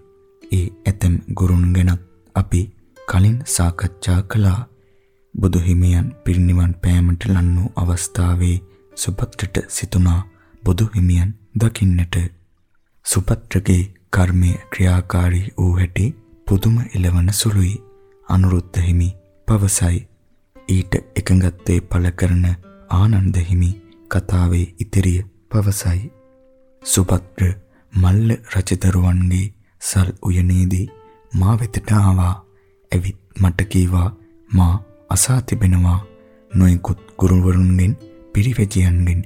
ඒ ඇතම් ගුරුන් ගැනත් අපි කලින් සාකච්ඡා කළා. බුදු හිමියන් පිරිනිවන් පෑමට ලන්නු අවස්ථාවේ සුපත්‍රට සිතුණා බුදු හිමියන් දකින්නට. සුපත්‍රගේ කර්මයේ ක්‍රියාකාරී වූ හැටි පුදුම එළවන සුළුයි. අනුරුද්ධ හිමි පවසයි. ඊට එකඟත්වයේ පළ කරන ආනන්ද හිමි කතාවේ ඉතිරිය පවසයි. සුපත්‍ර මල්ල රජදරුවන්ගේ සල් උයනේදී මා වෙතට ආවා. ඇවිත් මට කීවා මා අසා තිබෙනවා. නොයෙකුත් ගුරුවරුන්ගෙන් පිරිවැජියන්ගෙන්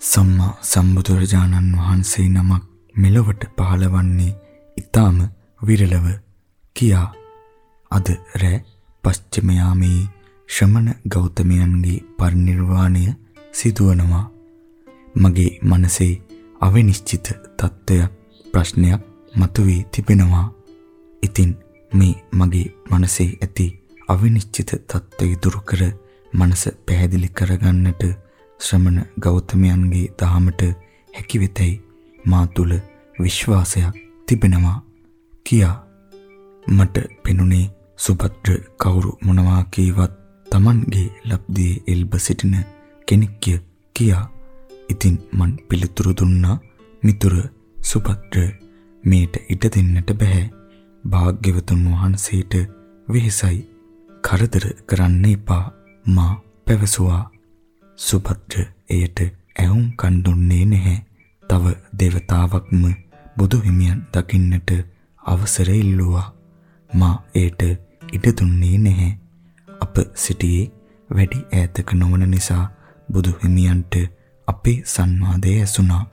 සම්මා සම්බුදුරජාණන් වහන්සේ නමක් මෙලොවට පහළවන්නේ ඊටාම විරලව කියා. අද රැ පශ්චිම යාමේ ශ්‍රමණ ගෞතමයන්ගේ පරිනිර්වාණය සිදුවනවා. මගේ මනසේ අවිනිශ්චිත තත්ත්වයක් ප්‍රශ්නයක් මතුවී තිබෙනවා. ඉතින් මේ මගේ මනසේ ඇති අවිනිශ්චිත තත්ත්වය දුරු කර මනස පැහැදිලි කරගන්නට ශ්‍රමණ ගෞතමයන්ගේ දහමට හැකි වෙතයි මා තුල විශ්වාසයක් තිබෙනවා කියා. මට පෙනුනේ සුභද්‍ර කවුරු මොනවා කීවත් Tamanගේ ලබ්ධියේ එල්බ සිටින කෙනෙක්ය කියා. ඉතින් මන් පිළිතුරු දුන්නා මිතුර සුභද්‍ර මේට ඉඩ දෙන්නට බෑ භාග්‍යවතුන් වහන්සේට වෙහෙසයි. කරදර කරන්න එපා මා පැවසුවා. සුභද්‍ර එයට ඇහුම් කන් දුන්නේ නැහැ. තව దేవතාවක්ම බුදු හිමියන් දකින්නට අවසර ඉල්ලුවා. මා ඒට ඉඩ දුන්නේ නැහැ. අප සිටියේ වැඩි ඈතක නොවන නිසා බුදු හිමියන්ට අපේ සංවාදය ඇසුණා.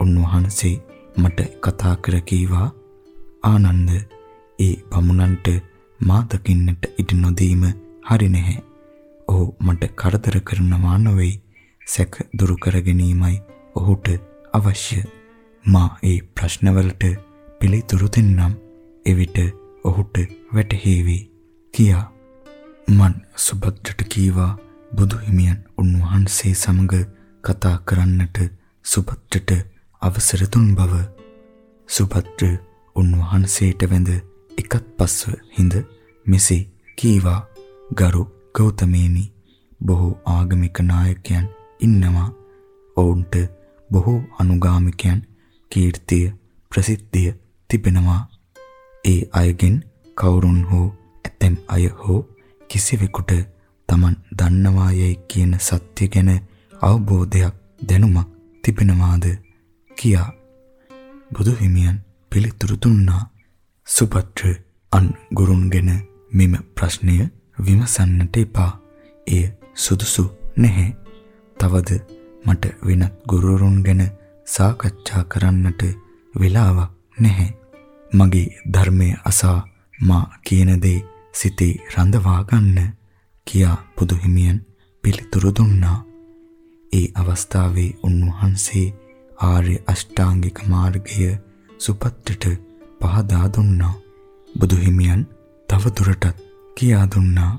උන්වහන්සේ මට කතා කර කීවා ආනන්ද ඒ බමුණන්ට මා දකින්නට ඉඩ නොදීම හරි නැහැ. ඔහු මට කරදර කරනවා නොවේ. සැක දුරු කර ගැනීමයි ඔහුට අවශ්‍ය. මා ඒ ප්‍රශ්නවලට පිළිතුරු දෙන්නම්. එවිට ඔහුට වැටහේවි කියා මන් සුබද්දට කීවා බුදු හිමියන් උන්වහන්සේ සමග කතා කරන්නට සුබද්දට අවසර දුන් බව සුබද්ද උන්වහන්සේට වැඳ එකත් පස්ව හිඳ මෙසේ කීවා ගරු ගෞතමේනි. බොහෝ ආගමික නායකයන් ඉන්නවා. ඔවුන්ට බොහෝ අනුගාමිකයන් කීර්තිය ප්‍රසිද්ධිය තිබෙනවා. ඒ අයගෙන් කවුරුන් හෝ ඇතැම් අය හෝ කිසිවෙකුට Taman දන්නවා යයි කියන සත්‍ය ගැන අවබෝධයක් දැනුමක් තිබෙනවාද? කියා බුදු හිමියන් පිළිතුරු දුන්නා. සුපත්‍ර අන් ගුරුන් ගැන මෙම ප්‍රශ්නය විමසන්නට එපා. එය සුදුසු නැහැ. තවද මට වෙනත් ගුරුවරුන් ගැන සාකච්ඡා කරන්නට වෙලාවක් නැහැ. මගේ ධර්මය අසා මා කියන දේ සිතේ රඳවා ගන්න කියා බුදුහිමියන් පිළිතුරු දුන්නා. ඒ අවස්ථාවේ උන්වහන්සේ ආර්ය අෂ්ටාංගික මාර්ගය සුපත්‍රට පහදා දුන්නා. බුදුහිමියන් තව දුරටත් කියා දුන්නා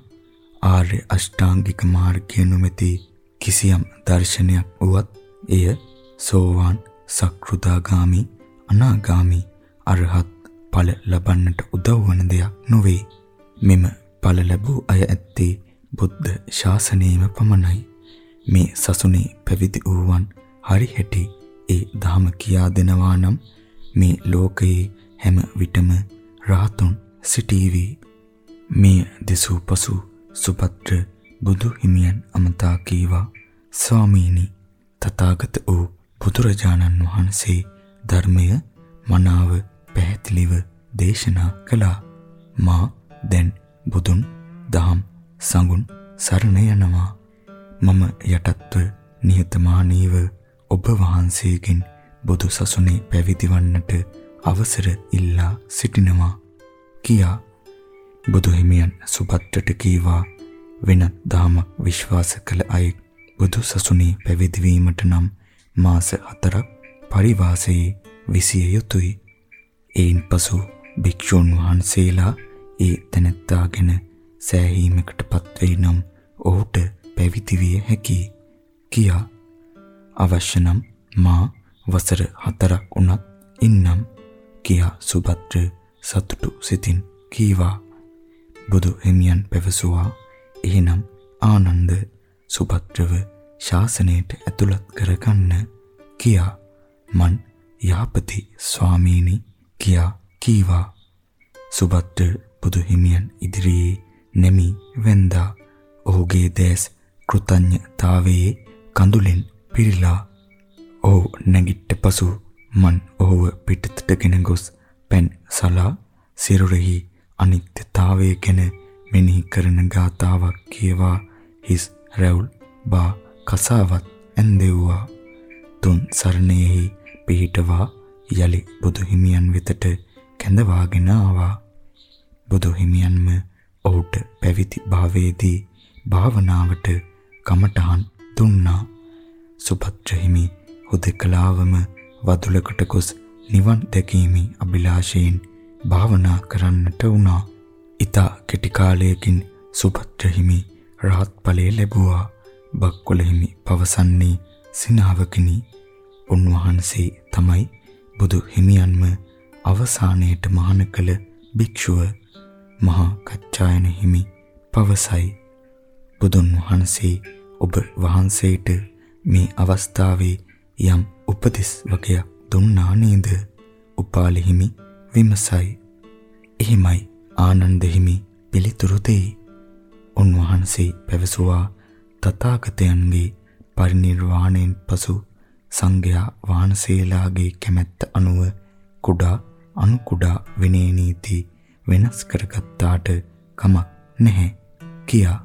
ආර්ය අෂ්ටාංගික මාර්ගය නොමැති කිසියම් දර්ශනයක් වුවත් එය සෝවාන් සක්‍රුදාගාමි අනාගාමි අරහත් ඵල ලබන්නට උදව් වන දෙයක් නොවේ. මෙම ඵල ලැබූ අය ඇත්තේ බුද්ධ ශාසනයෙම පමණයි. මේ සසුනේ පැවිදි වූවන් හරි හැටි ඒ ධහම කියා දෙනවා නම් මේ ලෝකයේ හැම විටම රාතුන් සිටීවි. මේ දෙසූ පසු සුපත්‍ර බුදු හිමියන් අමතා කීවා ස්වාමීනි තථාගත වූ බුදුරජාණන් වහන්සේ ධර්මය මනාව පැහැදිලිව දේශනා කළා. මා දැන් බුදුන් දහම් සංගුණ සරණ යනවා. මම යටත්ව නිහතමානීව ඔබ වහන්සේගෙන් බුදු සසුනේ පැවිදි වන්නට අවසර ඉල්ලා සිටිනවා. කියා බුදු හිමියන් සුබත්තට කීවා වෙනත් දහමක් විශ්වාස කළ අය බුදු සසුනේ පැවිදි වීමට නම් මාස 4ක් පරිවාසයේ විසිය යුතුය. ඒන් පසු භික්ෂුන් වහන්සේලා ඒ තැනැත්තාගෙන සෑහීමකටපත් වෙයි නම් ඔහුට පැවිදි විය හැකියි. කියා අවශ්‍ය නම් මා වසර 4ක් උනත් ඉන්නම්. කියා සුභද්‍ර සතුටු සිතින් කීවා. බුදු හිමියන් පැවසුවා. එහෙනම් ආනන්ද සුභද්‍රව ශාසනයට ඇතුළත් කරගන්න කියා. මන් යාපති ස්වාමීනි කියා කීවා. සුභද්‍ර බුදු හිමියන් ඉදිරියේ නැමි වැන්දා. ඔහුගේ දැස් කෘතඥතාවයේ කඳුලෙන් පිරීලා ඔහු නැගිට පසු මන් ඔහුව පිටතටගෙන ගොස් පෙන් සලා සිරුරෙහි අනිත්‍යතාවය ගැන මෙනෙහි කරන ගාතාවක් කියවා හිස් රැවුල් බා කසාවත් ඇන්දෙව්වා. තුන් සරණෙහි පිහිටවා යලි බුදු හිමියන් වෙතට කැඳවාගෙන ආවා. බුදු හිමියන්ම ඔහුට පැවිදි භාවයේදී භාවනාවට කමඨහන් දුන්නා. සුභද්‍ර හිමි හුදකලාවම වදුලකට ගොස් නිවන් දැකීමේ අභිලාෂයෙන් භාවනා කරන්නට වුණා. ඊතා කෙටි කාලයකින් සුභද්‍ර හිමි රහත් ඵලය ලැබුවා. බක්කොළ හිමි පවසන්නේ සිනාවකිනි. උන්වහන්සේ තමයි බුදු හිමියන්ම අවසානයේට මහාන කළ භික්ෂුව මහා කච්චායන හිමි පවසයි. බුදුන් වහන්සේ ඔබ වහන්සේට මේ අවස්ථාවේ යම් උපදෙස් වගයක් දුන්නා නේද? උපාලි හිමි විමසයි. එහිමයි ආනන්ද හිමි පිළිතුරු දෙයි. උන්වහන්සේ පැවසුවා තථාගතයන්ගේ පරිනිර්වාණයෙන් පසු සංඝයා වහන්සේලාගේ කැමැත්ත අනුව කුඩා අනු කුඩා විනය නීති වෙනස් කරගත්තාට කමක් නැහැ කියා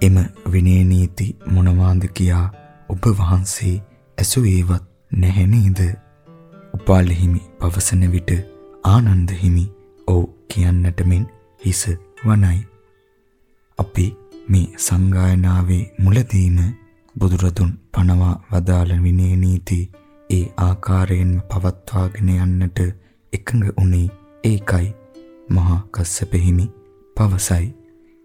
එම විනය නීති මොනවාද කියා ඔබ වහන්සේ ඇසුවේවත් නැහැ නේද? උපාලි හිමි පවසන විට ආනන්ද හිමි ඔව් කියන්නට මෙන් හිස වනයි. අපි මේ සංගායනාවේ මුලදීම බුදුරදුන් පනවා වදාළ විනය නීති ඒ ආකාරයෙන්ම පවත්වාගෙන යන්නට එකඟ වුණේ ඒකයි මහා කස්සප හිමි පවසයි.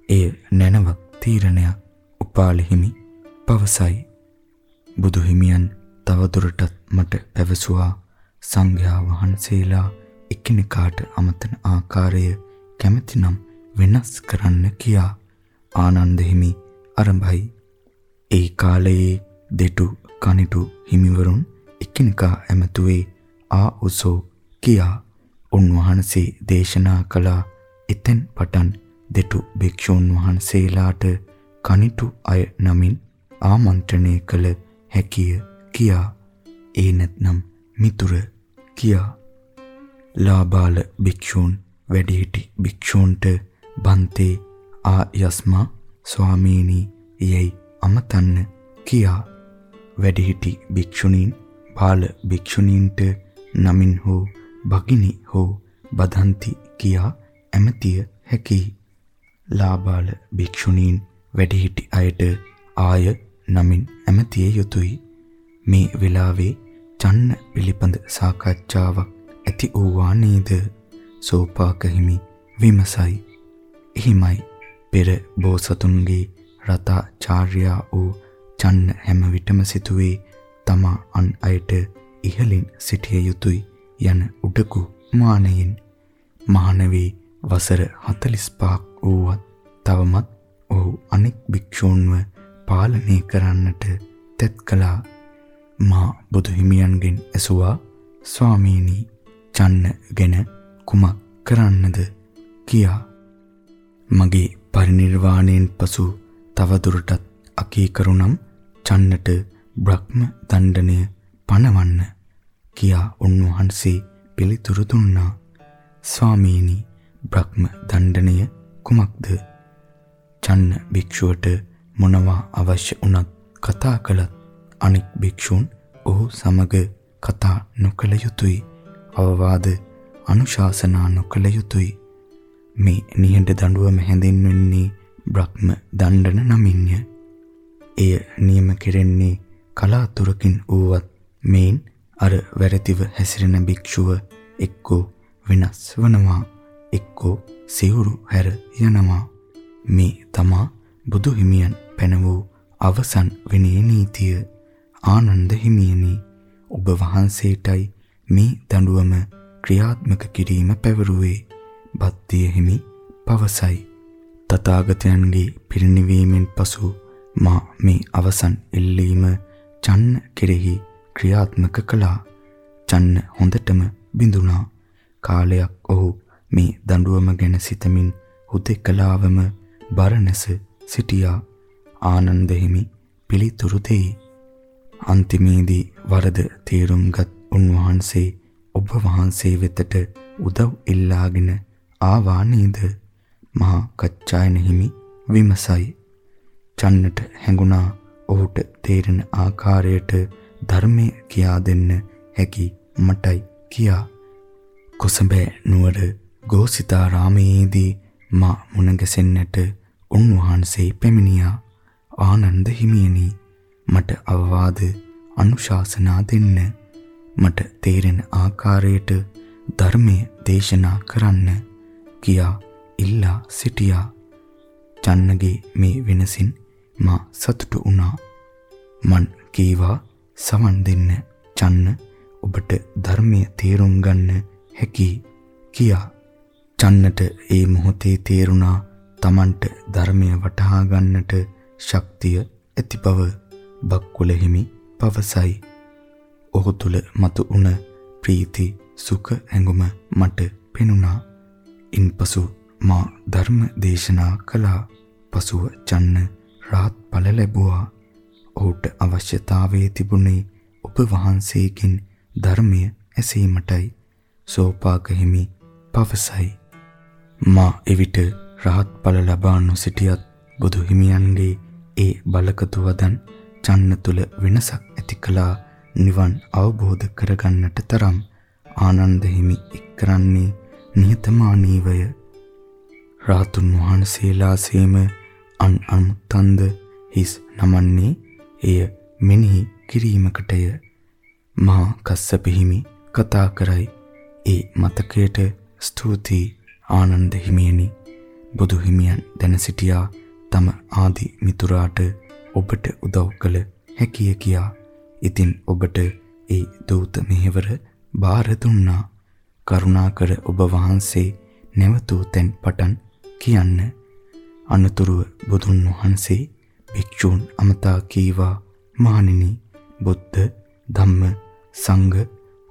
එය නැනවක් තීරණයක් උපාලි හිමි පවසයි. බුදු හිමියන් තවදුරටත් මට පැවසුවා. සංඝයා වහන්සේලා එකිනෙකාට අමතන ආකාරය කැමැතිනම් වෙනස් කරන්න කියා. ආනන්ද හිමි ආරම්භයි ඒ කාලයේ දෙටු කනිටු හිමිවරුන් එකිනෙකා ඇමතුවේ ආ උසෝ කියා. උන්වහන්සේ දේශනා කළා. එතෙන් පටන් දෙටු භික්ෂූන් වහන්සේලාට කනිටු අය නමින් ආමන්ත්‍රණය කළ හැකිය. කියා ඒ නැත්නම් මිතුර කියා. ලාබාල භික්ෂූන් වැඩිහිටි භික්ෂූන්ට බන්තේ ආයස්මා ස්වාමීනි යයි අමතන්න කියා. වැඩිහිටි භික්ෂුණීන් බාල භික්ෂුණීන්ට නමින් හෝ භගිනි හෝ බදන්ති කියා ඇමතිය හැකි ලාබාල භික්ෂුණීන් වැඩිහිටි අයට ආය නමින් ඇමතිය යුතුය. මේ වෙලාවේ චන්න පිළිපඳ සාකච්ඡාවක් ඇති වූවා නේද? සෝපාක හිමි විමසයි. එහිමයි. පෙර බෝසතුන්ගේ රතාචාර්යා වූ චන්න හැම විටම සිටුවේ තමා අන් අයට ඉහලින් සිටිය යුතුය යන උඩකු මානයෙන්. මහානවී වසර 45ක් වූවත් තවමත් ඔහු අනෙක් භික්ෂූන්ව පාලනය කරන්නට තෙත් කළා. මා බුදු හිමියන්ගෙන් ඇසුවා ස්වාමීනි චන්න ගැන කුමක් කරන්නද? කියා. මගේ පරිණිර්වාණයෙන් පසු තවදුරටත් අකීකරුනම් චන්නට බ්‍රහ්ම දණ්ඩනය පනවන්න කියා උන්වහන්සේ පිළිතුරු දුන්නා. ස්වාමීනි බ්‍රහ්ම දණ්ඩනය කුමක්ද? චන්න භික්ෂුවට මොනවා අවශ්‍ය වුණත් කතා කළත් අනෙක් භික්ෂූන් ඔහු සමග කතා නොකළ යුතුය. අවවාද අනුශාසනා නොකළ යුතුය. මේ නිහඬ දඬුවම හැඳින්වෙන්නේ බ්‍රහ්ම දණ්ඩන නමින්ය. එය නියම කෙරෙන්නේ කලාතුරකින් වූවත් මේන් අර වැරදිව හැසිරෙන භික්ෂුව එක්කෝ වෙනස් වනවා එක්කෝ සිවුරු හැර යනවා මේ තමා බුදු හිමියන් පැන වූ අවසන් විනය නීතිය ආනන්ද හිමියනි ඔබ වහන්සේටයි මේ දඬුවම ක්‍රියාත්මක කිරීම පැවරුවේ. බත්තිය හිමි පවසයි. තථාගතයන්ගේ පිරිනිවීමෙන් පසු මා මේ අවසන් එල්ලීම චන්න කෙරෙහි ක්‍රියාත්මක කළා. චන්න හොඳටම බිඳුණා. කාලයක් ඔහු මේ දඬුවම ගැන සිතමින් හුදෙකලාවම බරණැස සිටියා. ආනන්ද හිමි පිළිතුරු දෙයි. අන්තිමේදී වරද තේරුම්ගත් උන්වහන්සේ ඔබ වහන්සේ වෙතට උදව් ඉල්ලාගෙන ආවා නේද මහා කච්චායන හිමි විමසයි. චන්නට හැඟුණා ඔහුට තේරෙන ආකාරයට ධර්මය කියා දෙන්න හැකි මටයි කියා. කොසඹෑ නුවර ගෝසිතාරාමයේදී මා මුණ ගැසෙන්නට උන්වහන්සේ පැමිණියා. ආනන්ද හිමියනි මට අවවාද අනුශාසනා දෙන්න. මට තේරෙන ආකාරයට ධර්මයේ දේශනා කරන්න කියා ඉල්ලා සිටියා. චන්නගේ මේ වෙනසින් මා සතුටු වුණා. මන් කීවා සමන් දෙන්න චන්න ඔබට ධර්මයේ තේරුම් ගන්න හැකි කියා. චන්නට ඒ මොහොතේ තේරුණා Tamanට ධර්මය වටහා ගන්නට ශක්තිය ඇති බව. බක්කුල හිමි පවසයි. ඔහු තුල මතු වුණ ප්‍රීති සුඛ ඇඟුම මට පෙනුණා. ඉන්පසු මා ධර්ම දේශනා කළා. පසුව චන්න රාත් ඵල ලැබුවා. ඔහුට අවශ්‍යතාවයේ තිබුණේ ඔබ වහන්සේකින් ධර්මය ඇසීමටයි. සෝපාක හිමි පවසයි. මා එවිට රහත් ඵල ලබා නොසිටියත් බුදු හිමියන්ගේ ඒ බලකතු වදන් චන්න තුල වෙනසක් ඇති කළා. නිවන් අවබෝධ කරගන්නට තරම් ආනන්ද හිමි එක්කරන්නේ නිහතමානීවය. රාතුන් වහන්සේලාසේම අන් අනුත්තන්ද හිස් නමන්නේ එය මෙනෙහි කිරීමකටය. මහා කස්සප හිමි කතා කරයි. ඒ මතකයට ස්තුතියි ආනන්ද හිමියනි. බුදු හිමියන් දැන සිටියා තම ආදි මිතුරාට ඔබට උදව් කළ හැකිය කියා. ඉතින් ඔබට ඒ දූත මෙහෙවර බාර දුන්නා. කරුණාකර ඔබ වහන්සේ නැවතූ තැන් පටන් කියන්න. අනතුරුව බුදුන් වහන්සේ භික්ෂූන් අමතා කීවා මහණෙනි බුද්ධ ධම්ම සංඝ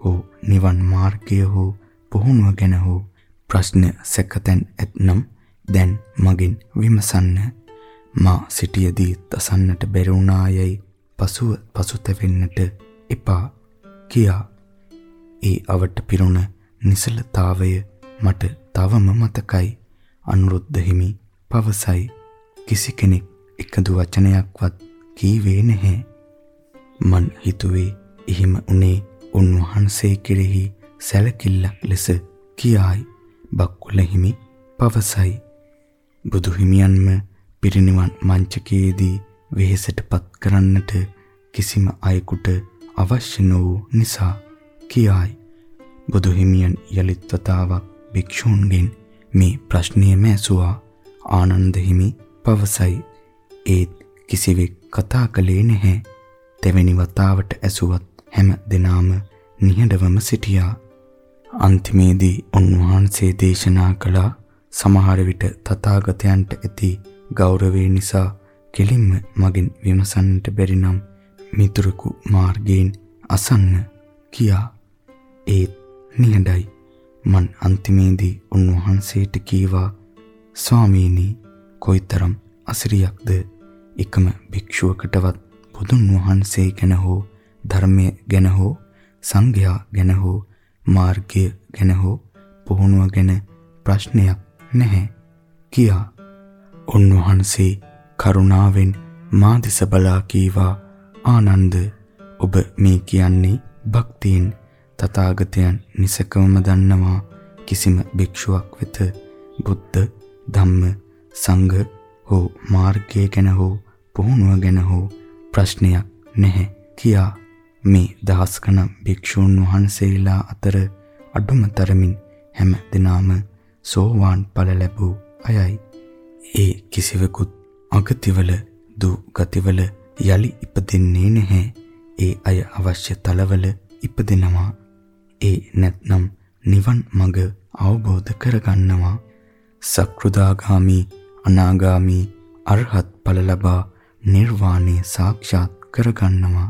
හෝ නිවන් මාර්ගය හෝ පුහුණුව ගැන හෝ ප්‍රශ්න සැකතැන් ඇතනම් දැන් මගින් විමසන්න මා සිටියදී තසන්නට බැරි වුණායයි පසුව පසුතැවෙන්නට එපා කියා. ඒ අවට පිරුණ නිසලතාවය මට තවම මතකයි. අනුරුද්ධ හිමි පවසයි. කිසි කෙනෙක් එකදු වචනයක්වත් කීවේ නැහැ. මන් හිතුවේ එහෙම උනේ උන්වහන්සේ කෙරෙහි සැලකිල්ලක් ලෙස කියායි. බක්කුල හිමි පවසයි. බුදු හිමියන්ම පිරිනිවන් මංචකයේදී වෙහෙසටපත් කරන්නට කිසිම අයෙකුට අවශ්‍ය නොවූ නිසා කියායි. බුදු හිමියන් යලිත් වතාවක් භික්ෂූන්ගෙන් මේ ප්‍රශ්නය මෑසුවා ආනන්ද හිමි පවසයි. ඒත් කිසිවෙක් කතා කළේ නැහැ. දෙවැනි වතාවට ඇසුවත් හැම දිනාම නිහඬවම සිටියා. අන්තිමේදී උන්වහන්සේ දේශනා කළ සමහර විට තථාගතයන්ට ඇති ගෞරවය නිසා කෙලින්ම මගෙන් විමසන්නට බැරි නම් මිතුරෙකු මාර්ගයෙන් අසන්න කියා. ඒත් නිහඬයි මන් අන්තිමේදී උන්වහන්සේට කීවා ස්වාමීනි කොයිතරම් අසිරියක්ද? එකම භික්ෂුවකටවත් බුදුන් වහන්සේ ගැන හෝ ධර්මය ගැන හෝ සංඝයා ගැන හෝ මාර්ගය ගැන හෝ පුහුණුව ගැන ප්‍රශ්නයක් නැහැ කියා. උන්වහන්සේ කරුණාවෙන් මා දෙස බලා කීවා ආනන්ද ඔබ මේ කියන්නේ භක්තියෙන් තථාගතයන් නිසකවම දන්නවා කිසිම භික්ෂුවක් වෙත බුද්ධ ධම්ම සංඝ හෝ මාර්ගය ගැන හෝ පුහුණුව ගැන හෝ ප්‍රශ්නයක් නැහැ කියා මේ දහස් ගණන් භික්ෂූන් වහන්සේලා අතර අඩුම තරමින් හැම දිනාම සෝවාන් ඵල ලැබූ අයයි. ඒ කිසිවෙකුත් අගතිවල දු ගතිවල යලි ඉපදෙන්නේ නැහැ. ඒ අය අවශ්‍ය තලවල ඉපදෙනවා. ඒ නැත්නම් නිවන් මඟ අවබෝධ කරගන්නවා. සක්‍රුදාගාමි අනාගාමි අරහත් ඵල ලබා නිර්වාණය සාක්ෂාත් කරගන්නවා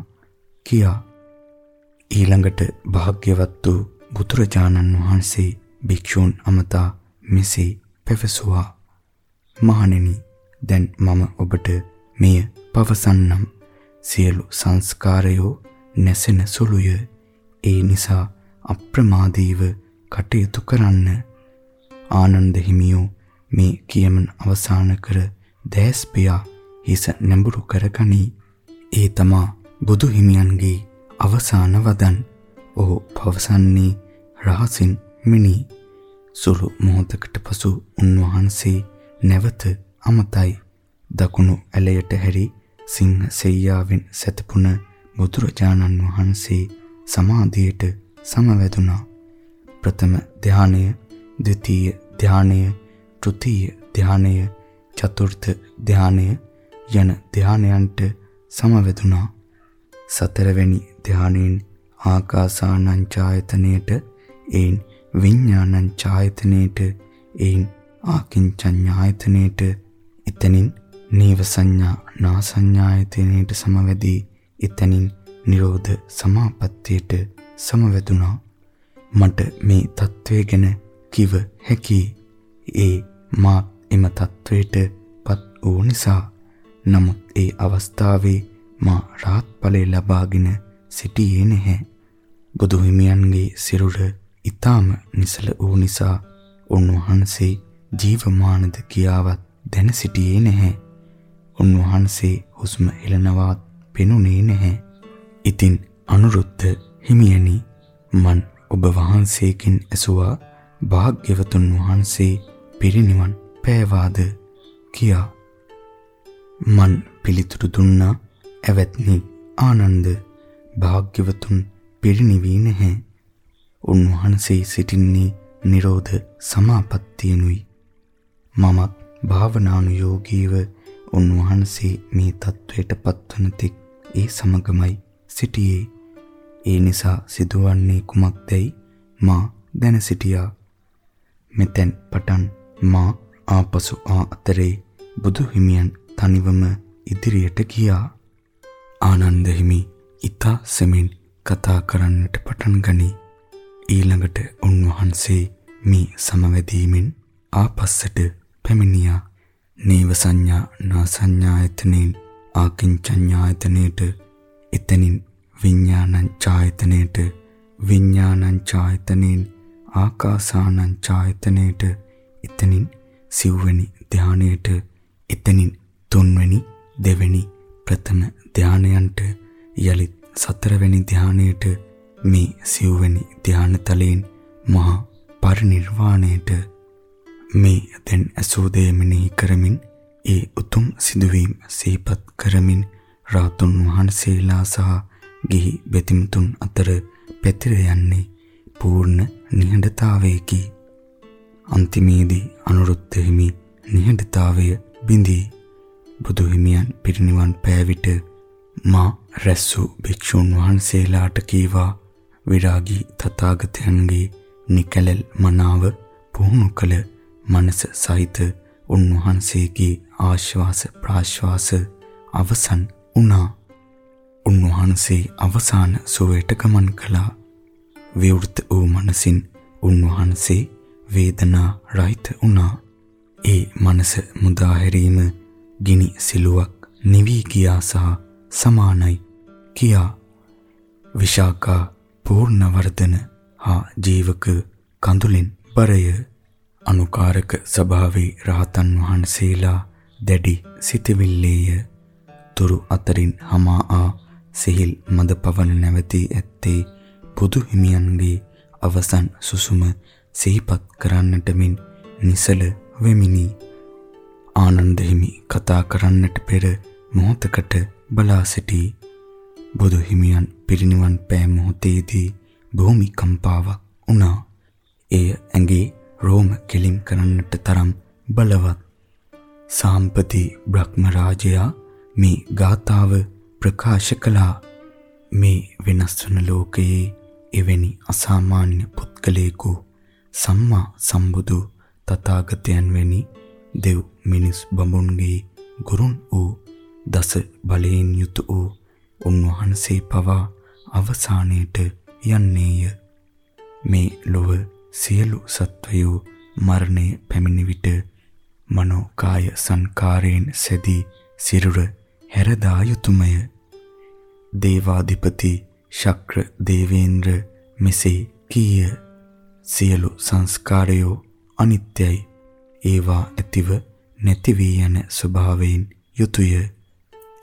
කියා ඊළඟට භාග්‍යවත් වූ බුදුරජාණන් වහන්සේ භික්ෂූන් අමතා මෙසේ පැවසුවා මහණෙනි දැන් මම ඔබට මෙය පවසන්නම් සියලු සංස්කාරයෝ නැසෙන සුළුය ඒ නිසා අප්‍රමාදීව කටයුතු කරන්න ආනන්ද හිමියෝ මේ කියමන අවසාන කර දැස් පියා හිස නැඹුරු කරගනී. ඒ තමා බුදු හිමියන්ගේ අවසාන වදන්. ඔහු පවසන්නේ රහසින් මිනි. සුළු මොහොතකට පසු උන්වහන්සේ නැවත අමතයි. දකුණු ඇලයට හැරි සිංහ සෙයියාවෙන් සැතපුණ බුදුරජාණන් වහන්සේ සමාධියට සමවැදුනා. ප්‍රථම ධානය, ද්විතීය ධානය, තෘතීය ධානය, චතුර්ථ ධානය යන ධානයන්ට සමවැදුනා. සතරවැනි ධානයෙන් ආකාසානං ඡායතනයට ඒන් විඥානං ඡායතනයට ඒන් ආකින්චඤ්ඤායතනයට එතනින් නීව සංඥා නා සංඥායතනයට සමවැදී එතනින් නිරෝධ සමාපත්තියට සමවැදුනා මට මේ తත්වය ගැන කිව හැකි. ඒ මා එම తත්වයට පත් වූ නිසා නමුත් ඒ අවස්ථාවේ මා රාහත් ඵලය ලබාගෙන සිටියේ නැහැ. බුදු හිමියන්ගේ සිරුර ඊටාම නිසල වූ නිසා උන්වහන්සේ ජීවමානද කියාවත් දැන සිටියේ නැහැ. උන්වහන්සේ හුස්ම හෙළනවත් පෙනුනේ නැහැ. ඉතින් අනුරුද්ධ හිමියනි මන් ඔබ වහන්සේකින් ඇසුවා භාග්‍යවතුන් වහන්සේ පිරිනිවන් පෑවාද කියා. මන් පිළිතුරු දුන්නා ඇවැත්නි ආනන්ද භාග්‍යවතුන් පිරිනිවී නැහැ. උන්වහන්සේ සිටින්නේ නිරෝධ සමාපත්තියනුයි. මම භාවනානුයෝගීව උන්වහන්සේ මේ தത്വයට පත්වන තෙක් ඒ සමගමයි සිටියේ. ඒ නිසා සිදුවන්නේ කුමක්දයි මා දැන සිටියා. මෙතෙන් පටන් මා ආපසු ආ අතරේ බුදු හිමියන් තනිවම ඉදිරියට ගියා. ආනන්ද හිමි ඊතා සෙමින් කතා කරන්නට පටන් ගනී. ඊළඟට උන්වහන්සේ මේ සමවැදීමෙන් ආපස්සට පැමිණියා. නීව සංඥා නා සංඥායතනෙන් ආකින්චඤ්ඤායතනෙට එතනින් විඥානං ඡායතනෙට විඥානං ඡායතනෙන් ආකාසානං ඡායතනෙට එතනින් සිව්වෙනි ධානයට එතනින් තුන්වෙනි දෙවෙනි ප්‍රථම ධානයන්ට යලිත් සතරවෙනි ධානයට මේ සිව්වෙනි ධානතලයෙන් මහා පරිනිර්වාණයට මේ දැන් අසෝදය මෙනෙහි කරමින් ඒ උතුම් සිදුවීම් සිහිපත් කරමින් රාතුන් වහන්සේලා සහ ගිහි බෙතිමුතුන් අතර පැතිර යන්නේ පූර්ණ නිහඬතාවයකි. අන්තිමේදී අනුරුද්ධ හිමි නිහඬතාවය බිඳී බුදු හිමියන් පිරිනිවන් පෑ විට මා රැස්සු භික්ෂුන් වහන්සේලාට කීවා විරාගී තථාගතයන්ගේ නිකලල් මනාව පුහුණු කළ මනස සහිත උන්වහන්සේගේ ආශ්වාස ප්‍රාශ්වාස අවසන් වුණා. උන්වහන්සේ අවසාන සුවයට ගමන් කළා. විවෘත වූ මනසින් උන්වහන්සේ වේදනා රහිත වුණා. ඒ මනස මුදා හැරීම ගිනි සිලුවක් නිවි ගියා සහ සමානයි කියා විශාකා පූර්ණවර්ධන හා ජීවක කඳුලින් බරය අනුකාරක ස්වභාවී රහතන් වහන්සේලා දැඩි සිතවිල්ලේය. තුරු අතරින් hama ආ සිහිල් මද පවන නැවතී ඇත්තේ බුදු හිමියන්ගේ අවසන් සුසුම සිහිපත් කරන්නට මින් නිසල වෙමිනි. ආනන්ද හිමි කතා කරන්නට පෙර මොහොතකට බලා සිටී. බුදු හිමියන් පිරිනිවන් පෑ මොහොතේදී භූමි කම්පාවක් වුණා. එය ඇඟේ රෝම කෙලින් කරන්නට තරම් බලවත්. සාම්පති බ්‍රහ්ම රාජයා මේ ගාතාව ප්‍රකාශ කළා. මේ වෙනස් වන ලෝකයේ එවැනි අසාමාන්‍ය පුද්ගලයෙකු සම්මා සම්බුදු තථාගතයන් වැනි දෙව් මිනිස් බඹුන්ගේ ගුරුන් වූ දස බලයෙන් යුතු වූ උන්වහන්සේ පවා අවසානයේට යන්නේය. මේ ලොව සියලු සත්වයෝ මරණය පැමිණි විට මනෝ කාය සංකාරයෙන් සැදී සිරුර හැරදා යුතුයමය. දේවාධිපති ශක්‍ර දේවේන්ද්‍ර මෙසේ කීය සියලු සංස්කාරයෝ අනිත්‍යයි. ඒවා ඇතිව නැති වී යන ස්වභාවයෙන් යුතුය.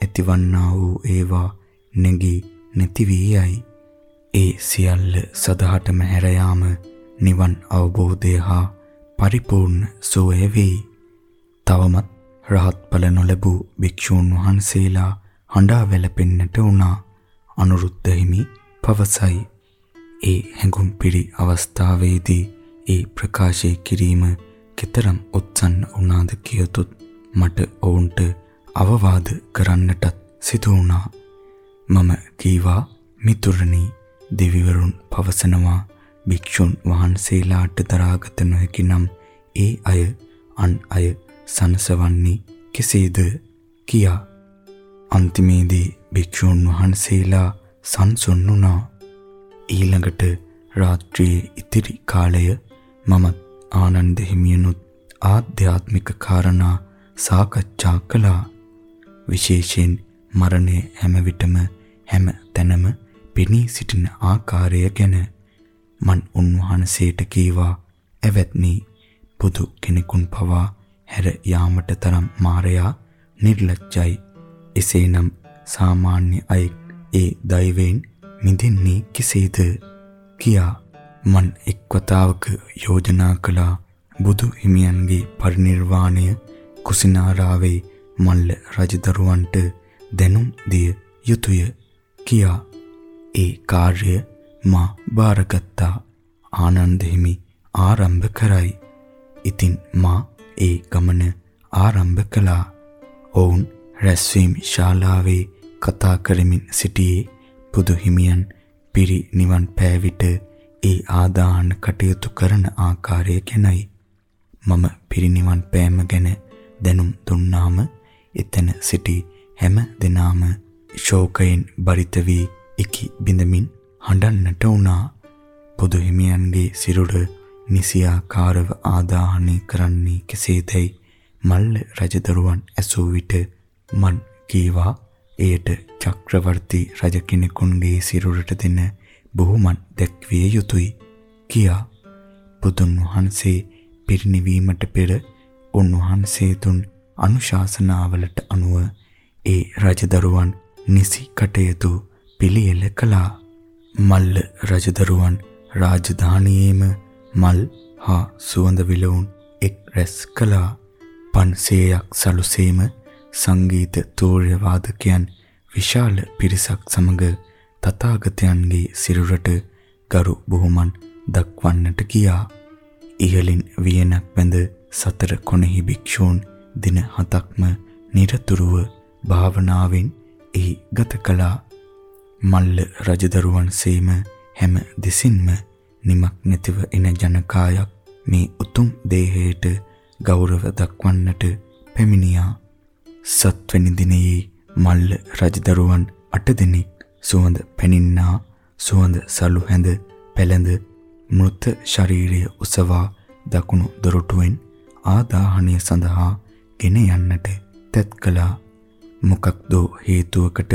ඇතිවන්නා වූ ඒවා නැගී නැති වී යයි. ඒ සියල්ල සදහටම හැර යාම නිවන් අවබෝධය හා පරිපූර්ණ සෝය වේ. තවමත් රහත් ඵල නොලැබූ භික්ෂූන් වහන්සේලා හඬා වැළපෙන්නට වුණා. අනුරුද්ධ හිමි පවසයි. ඒ හැඟුම් පිරි අවස්ථාවේදී ඒ ප්‍රකාශය කිරීම කතරම් උත්සන්න වුණාද කියතොත් මට ඔවුන්ට අවවාද කරන්නටත් සිදු වුණා. මම කීවා මිතුරනි දෙවිවරුන් පවසනවා භික්ෂුන් වහන්සේලාට දරාගත නොහැකි නම් ඒ අය අන් අය සනසවන්නේ කෙසේද කියා අන්තිමේදී භික්ෂුන් වහන්සේලා සංසුන් වුණා. ඊළඟට රාත්‍රියේ ඉතිරි කාලය මම ආනන්ද හිමියනුත් ආධ්‍යාත්මික කාරණා සාකච්ඡා කළා. විශේෂයෙන් මරණය හැම විටම හැම තැනම පෙනී සිටින ආකාරය ගැන මන් උන්වහන්සේට කීවා එවත්නි බුදු කෙනෙකුන් පවා හැර යාමට තරම් මාරයා නිර්ලජ්ජයි. එසේනම් සාමාන්‍ය අය ඒ දෛවයෙන් මිදෙන්නේ කෙසේද? කියා මන් එක් වතාවක යෝජනා කළා බුදු හිමියන්ගේ පරිණිර්වාණය කුසිනාරාවේ මල්ල රජදරුවන්ට දැනුම් දිය යුතුය. කියා ඒ කාර්ය මා බාරගත්තා ආනන්ද හිමි ආරම්භ කරයි. ඉතින් මා ඒ ගමන ආරම්භ කළා. ඔවුන් රැස්වීම ශාලාවේ කතා කරමින් සිටියේ බුදු හිමියන් පිරි නිවන් පෑවිට ඒ ආදාහන කටයුතු කරන ආකාරය ගැනයි. මම පිරිනිවන් පෑම ගැන දැනුම් දුන්නාම එතන සිටි හැම දෙනාම ශෝකයෙන් බරිත වී ඉකි බිඳමින් හඬන්නට වුණා. බුදු හිමියන්ගේ සිරුර නිසියාකාරව ආදාහනය කරන්නේ කෙසේදයි මල්ල රජදරුවන් ඇසූ විට මන් කීවා එයට චක්‍රවර්ති රජ කෙනෙකුන්ගේ සිරුරට දෙන බොහොමන් දැක්විය යුතුය කියා බුදුන් වහන්සේ පිරිනිවීමට පෙර උන්වහන්සේ තුන් අනුශාසනාවලට අනුව ඒ රජදරුවන් නිසි කටයුතු පිළියෙල කළා. මල්ල රජදරුවන් රාජධානියේම මල් හා සුවඳ විලවුන් එක් රැස් කළා. 500ක් සලුසේම සංගීත තෝර්ය වාදකයන් විශාල පිරිසක් සමග තථාගතයන්ගේ සිරුරට ගරු බුහුමන් දක්වන්නට ගියා. ඉහලින් වියනක් බැඳ සතර කොනෙහි භික්ෂූන් දින හතක්ම নিরතුරුව භාවනාවෙන් එහි ගත කළා. මල්ල රජදරුවන් සේම හැම දෙසින්ම නිමක් නැතිව එන ජනකායක් මේ උතුම් දේහයට ගෞරව දක්වන්නට පැමිණියා. සත්වැනි දිනයේ මල්ල රජදරුවන් අට දෙනෙක් සුවඳ පැනින්නා සුවඳ සලු හැඳ පැලඳ මෘත ශරීරය උසවා දකුණු දොරටුවෙන් ආදාහනය සඳහා ගෙන යන්නට තැත් කළා. මොකක්දෝ හේතුවකට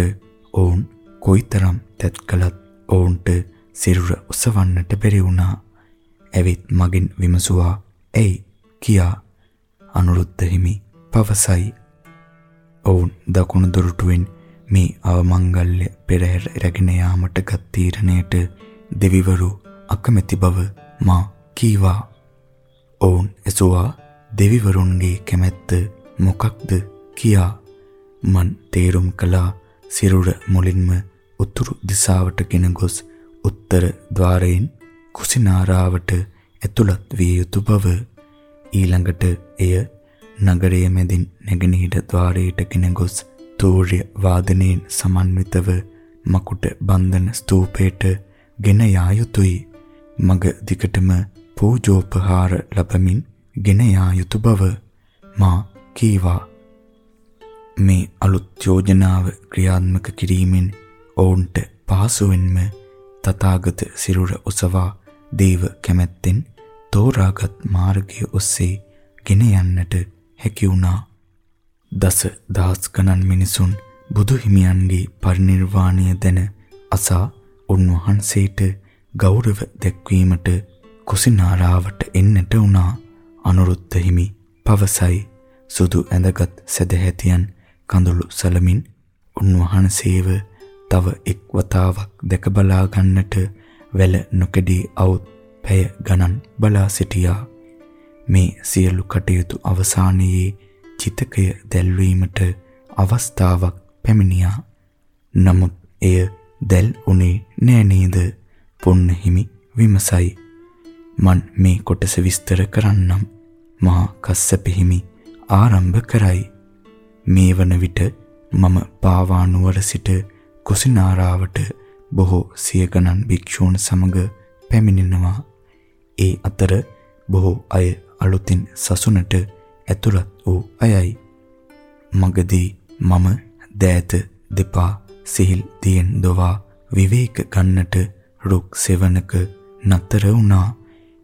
ඔවුන් කොයිතරම් තැත් කළත් ඔවුන්ට සිරුර ඔසවන්නට බැරි වුණා. ඇවිත් මගින් විමසුවා "ඇයි?" කියා අනුරුද්ධ හිමි පවසයි. ඔවුන් දකුණු දොරටුවෙන් මේ අවමංගල්‍ය පෙරහැර රැගෙන යාමට ගත් තීරණයට දෙවිවරු අකමැති බව මා කීවා. ඔවුන් එසුවා දෙවිවරුන්ගේ කැමැත්ත මොකක්ද කියා මන් තේරුම් කළා සිරුර මුලින්ම උතුරු දිසාවට ගෙන ගොස් උත්තර ద్వාරයෙන් කුසිනාරාවට ඇතුළත් විය යුතු බව. ඊළඟට එය නගරය මැදින් නැගෙනහිර ద్వාරයට ගෙන ගොස් තූර්ය වාදනයෙන් සමන්විතව මකුට බන්ධන ස්තූපයට ගෙන යා යුතුයි. මග දිකටම පූජෝපහාර ලැබමින් ගෙන යා යුතු බව. මා කීවා මේ අලුත් යෝජනාව ක්‍රියාත්මක කිරීමෙන් ඔවුන්ට පහසුවෙන්ම තථාගත සිරුර ඔසවා දේව කැමැත්තෙන් තෝරාගත් මාර්ගය ඔස්සේ ගෙන යන්නට හැකි වුණා. දස දහස් ගණන් මිනිසුන් බුදු හිමියන්ගේ පරිණිර්වාණය දැන අසා උන්වහන්සේට ගෞරව දැක්වීමට කුසිනාරාවට එන්නට වුණා. අනුරුද්ධ හිමි පවසයි. සුදු ඇඳගත් සදහැතියන් කඳුළු සලමින් උන්වහන්සේව තව එක් වතාවක් දැක බලා ගන්නට වැල නොකඩී අවුත් පැය ගණන් බලා සිටියා. මේ සියලු කටයුතු අවසානයේ චිතකය දැල්වීමට අවස්ථාවක් පැමිණියා. නමුත් එය දැල් උනේ නෑ නේද? පොන්න හිමි විමසයි. මන් මේ කොටස විස්තර කරන්නම්. මහා කස්සප හිමි ආරම්භ කරයි. මේ වන විට මම පාවා නුවර සිට කුසිනාරාවට බොහෝ සිය ගණන් භික්ෂූන් සමග පැමිණෙනවා. ඒ අතර බොහෝ අය අලුතින් සසුනට ඇතුළත් වූ අයයි. මගදී මම දෑත දෙපා සිහිල් දියෙන් දොවා විවේක ගන්නට රුක් සෙවණක නතර වුණා.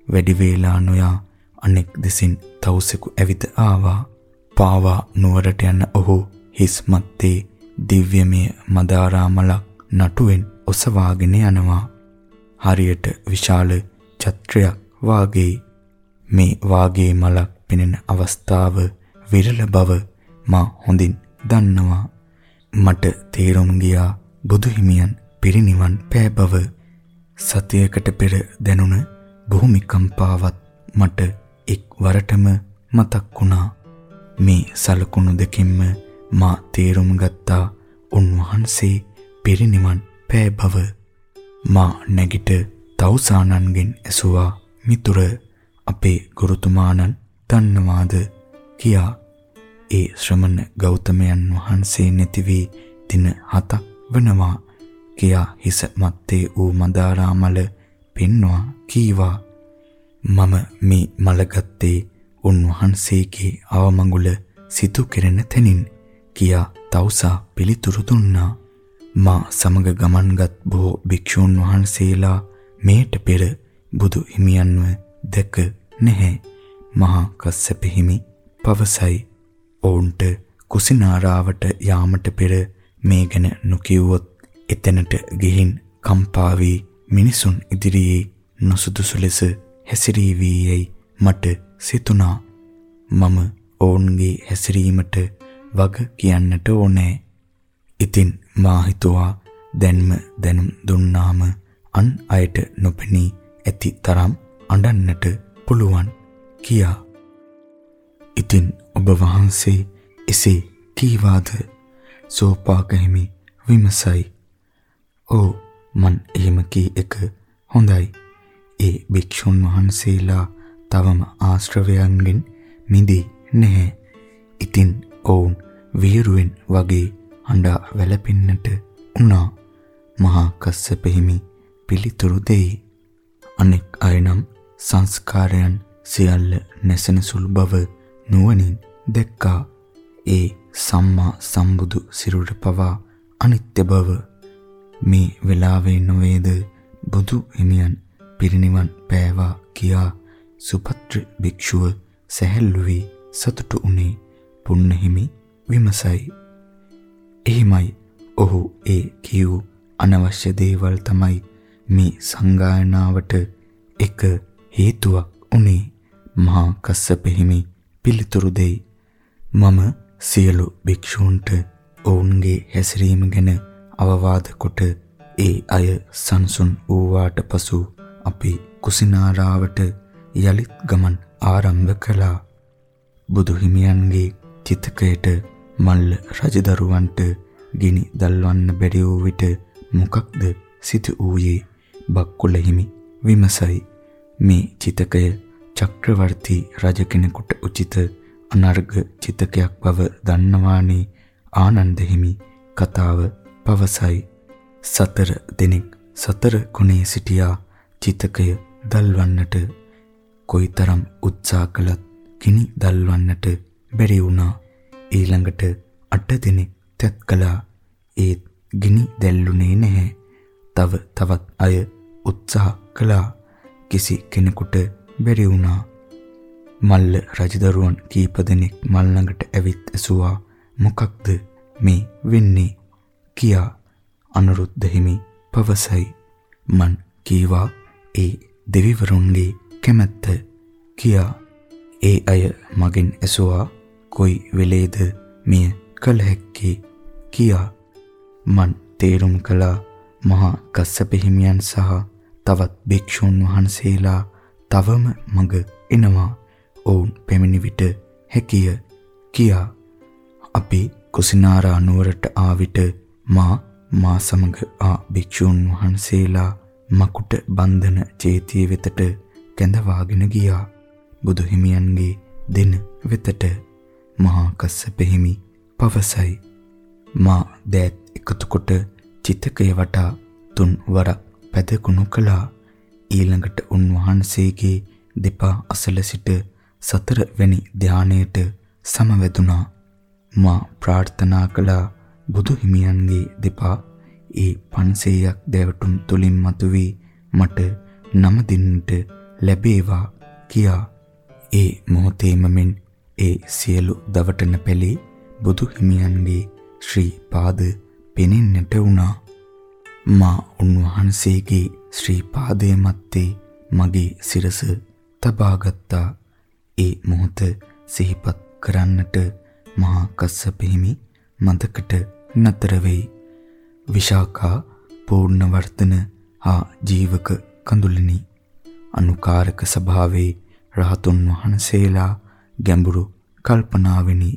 වැඩි වේලා නොයා අනෙක් දෙසින් තවුසෙකු ඇවිත ආවා. පාවා නුවරට යන ඔහු හිස් මත්තේ දිව්‍යමය මදාරා මලක් නටුවෙන් ඔසවාගෙන යනවා. හරියට විශාල ඡත්‍රයක් වාගේ මේ වාගේ මලක් පෙනෙන අවස්ථාව විරල බව මා හොඳින් දන්නවා. මට තේරුම් ගියා බුදු හිමියන් පිරිනිවන් පෑ බව. සතියකට පෙර දැනුණ භූමිකම්පාවත් මට එක් වරටම මතක් වුණා. මේ සලකුණු දෙකින්ම මා තේරුම් ගත්තා උන්වහන්සේ පිරිනිවන් පෑ බව. මා නැගිට තවුසානන්ගෙන් ඇසුවා මිතුර අපේ ගුරුතුමාණන් දන්නවාද? කියා. ඒ ශ්‍රමණ ගෞතමයන් වහන්සේ නැති වී දින හතක් වනවා කියා හිස මැත්තේ ඌ මදාරා මල පෙන්වා කීවා. මම මේ මල ගත්තේ උන්වහන්සේගේ අවමඟුල සිදු කෙරෙන තැනින් කියා තවුසා පිළිතුරු දුන්නා මා සමග ගමන්ගත් බොහෝ භික්ෂූන් වහන්සේලා මේට පෙර බුදු හිමියන්ව දැක නැහැ. මහා කස්සප හිමි පවසයි. ඔවුන්ට කුසිනාරාවට යාමට පෙර මේ ගැන නොකියුවොත් එතැනට ගිහින් කම්පා වී මිනිසුන් ඉදිරියේ නොසුදුසු ලෙස හැසිරීවි යයි මට සිතුණා. මම ඔවුන්ගේ හැසිරීමට වග කියන්නට ඕනේ. ඉතින් මා හිතුවා දැන්ම දැනුම් දුන්නාම අන් අයට නොපෙනී ඇති තරම් අඬන්නට පුළුවන් කියා. ඉතින් ඔබ වහන්සේ එසේ කීවාද? සෝපාක හිමි විමසයි. "ඔව් මන් එහෙම කී එක හොඳයි. ඒ භික්ෂුන් වහන්සේලා තවම ආශ්‍රවයන්ගෙන් මිදී නැහැ. ඉතින් ඔවුන් වීරුවෙන් වගේ හඬා වැළපෙන්නට උනා." මහා කස්සප හිමි පිළිතුරු දෙයි. අනෙක් අය නම් සංස්කාරයන් සියල්ල නැසෙන සුළු බව නුවණින් දැක්කා. ඒ සම්මා සම්බුදු සිරුර පවා අනිත්‍ය බව මේ වෙලාවේ නොවේද බුදු හිමියන් පිරිනිවන් පෑවා කියා සුපත්‍ර භික්ෂුව සැහැල්ලු වී සතුටු වුණේ පුන්නහිමි විමසයි. එහිමයි ඔහු ඒ කියූ අනවශ්‍ය දේවල් තමයි මේ සංගායනාවට එක හේතුවක් උනේ මහා කස්සප හිමි පිළිතුරු දෙයි මම සියලු භික්ෂූන්ට ඔවුන්ගේ හැසිරීම ගැන අවවාද කොට ඒ අය සංසුන් වූවාට පසු අපි කුසිනාරාවට යලිත් ගමන් ආරම්භ කළා. බුදු හිමියන්ගේ චිතකයට මල්ල රජදරුවන්ට ගිනි දල්වන්න බැරි වූ විට මොකක්ද සිදු වූයේ? බක්කුල හිමි විමසයි. මේ චිතකය චක්‍රවර්ති රජ කෙනෙකුට උචිත අනර්ග චිතකයක් බව දන්නවානේ ආනන්ද හිමි කතාව පවසයි. සතර දිනක් සතර කොනේ සිටියා චිතකය දල්වන්නට කොයිතරම් උත්සාහ කළත් කිනි දල්වන්නට බැරි වුණා. ඊළඟට අට දිනක් තැත් කළා. ඒත් ගිනි දැල්ලුනේ නැහැ. තව තවත් අය උත්සාහ කළා. කිසි කෙනෙකුට බැරි වුණා. මල්ල රජදරුවන් කීප දෙනෙක් මල් ළඟට ඇවිත් ඇසුවා. මොකක්ද මේ වෙන්නේ? කියා අනුරුද්ධ හිමි පවසයි. මන් කීවා ඒ දෙවිවරුන්ගේ කැමැත්ත කියා ඒ අය මගෙන් ඇසුවා කොයි වෙලේද මෙය කළ හැක්කේ? කියා මන් තේරුම් කළා. මහා කස්සප හිමියන් සහ තවත් භික්ෂුන් වහන්සේලා තවම මග එනවා. ඔවුන් පැමිණි විට හැකිය කියා අපි කුසිනාරා නුවරට ආ විට මා මා සමග ආ භික්ෂුන් වහන්සේලා මකුට බන්ධන චේතිය වෙතට කැඳවාගෙන ගියා. බුදු හිමියන්ගේ දෙන වෙතට මහා කස්සප හිමි පවසයි. මා දෑත් එකතු කොට චිතකය වටා තුන් වරක් පැදකුණු කළා. ඊළඟට උන්වහන්සේගේ දෙපා අසල සිට සතර වැනි ධානයට සමවැදුනා. මා ප්‍රාර්ථනා කළා බුදු හිමියන්ගේ දෙපා ඒ 500ක් දැවටුම් තුලින් මතුවී මට නම දෙන්නට ලැබේවා කියා ඒ මොහොතේම මෙන් ඒ සියලු දවටන පැලේ බුදු හිමියන්ගේ ශ්‍රී පාද පෙනෙන්නට වුණා. මා උන්වහන්සේගේ ශ්‍රී පාදයේ මැත්තේ මගේ සිරස තබාගත්තා ඒ මොහොත සිහිපත් කරන්නට මහා කස්සප හිමි මදකට නතර වෙයි. විශාඛා පූර්ණවර්ධන හා ජීවක කඳුලිනි අනුකාරක සභාවේ රහතුන් වහන්සේලා ගැඹුරු කල්පනාවෙනි.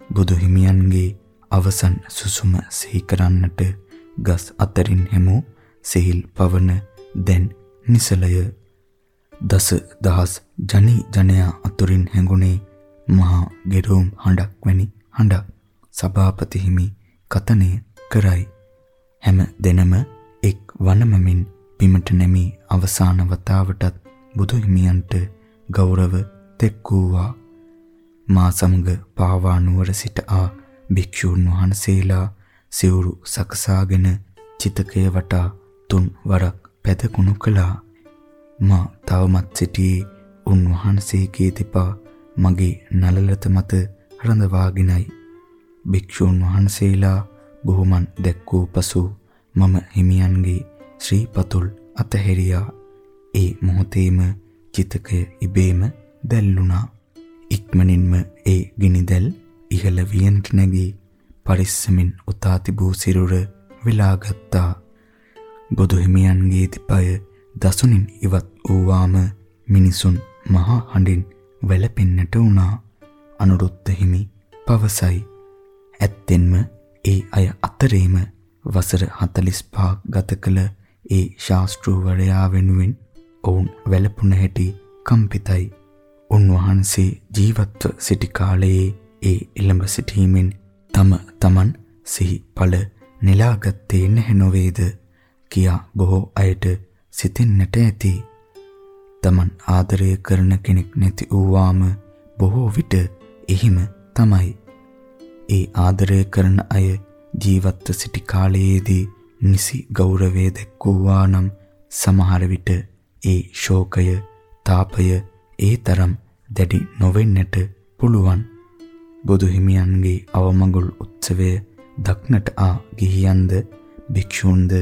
බුදු හිමියන්ගේ අවසන් සුසුම සිහි කරන්නට ගස් අතරින් හැමෝ සිහිල් පවන දැන් නිසලය. දස දහස් ජනි ජනයා අතුරින් හැඟුණේ මහා ගෙරෝම් හඬක් වැනි හඬක්. සභාපති හිමි කතනය කරයි. හැම දිනම එක් වනමමින් බිමට නැමි අවසාන වතාවටත් බුදු හිමියන්ට ගෞරව තෙක්වුවා. මා සමග පාවා නුවර සිට ආ භික්ෂූන් වහන්සේලා සිවුරු සකසාගෙන චිතකය වටා තුන් වරක් පැදකුණු කළා. මා තවමත් සිටියේ උන්වහන්සේගේ දෙපා මගේ නළලත මත රඳවාගෙනයි. භික්ෂූන් වහන්සේලා බොහොමන් දැක්වූ පසු මම හිමියන්ගේ ශ්‍රී පතුල් අතහැරියා. ඒ මොහොතේම චිතකය ඉබේම දැල්ලුණා. ඉක්මනින්ම ඒ ගිනිදැල් ඉහළ වියන්ට නැගී පරිස්සමින් උතා තිබූ සිරුර වෙලාගත්තා බුදු හිමියන්ගේ දිපය දසුනින් ඉවත් වූවාම මිනිසුන් මහා හඬින් වැළපෙන්නට වුණා. අනුරුද්ධ හිමි පවසයි. ඇත්තෙන්ම ඒ අය අතරේම වසර 45ක් ගත කළ ඒ ශාස්ත්‍රූවරයා වෙනුවෙන් ඔවුන් වැළපුණ හැටි කම්පිතයි. උන්වහන්සේ ජීවත්ව සිටි කාලයේ ඒ එළඹ සිටීමෙන් තම තමන් සිහි ඵල නෙලාගත්තේ නැහැ නොවේද කියා බොහෝ අයට සිතෙන්නට ඇති. තමන් ආදරය කරන කෙනෙක් නැති වූවාම බොහෝ විට එහිම තමයි. ඒ ආදරය කරන අය ජීවත්ව සිටි කාලයේදී නිසි ගෞරවය දැක්වුවා නම් සමහර විට ඒ ශෝකය, තාපය ඒ තරම් දැඩි නොවෙන්නට පුළුවන්. බුදු හිමියන්ගේ අවමඟුල් උත්සවය දක්නට ආ ගිහියන්ද භික්ෂූන්ද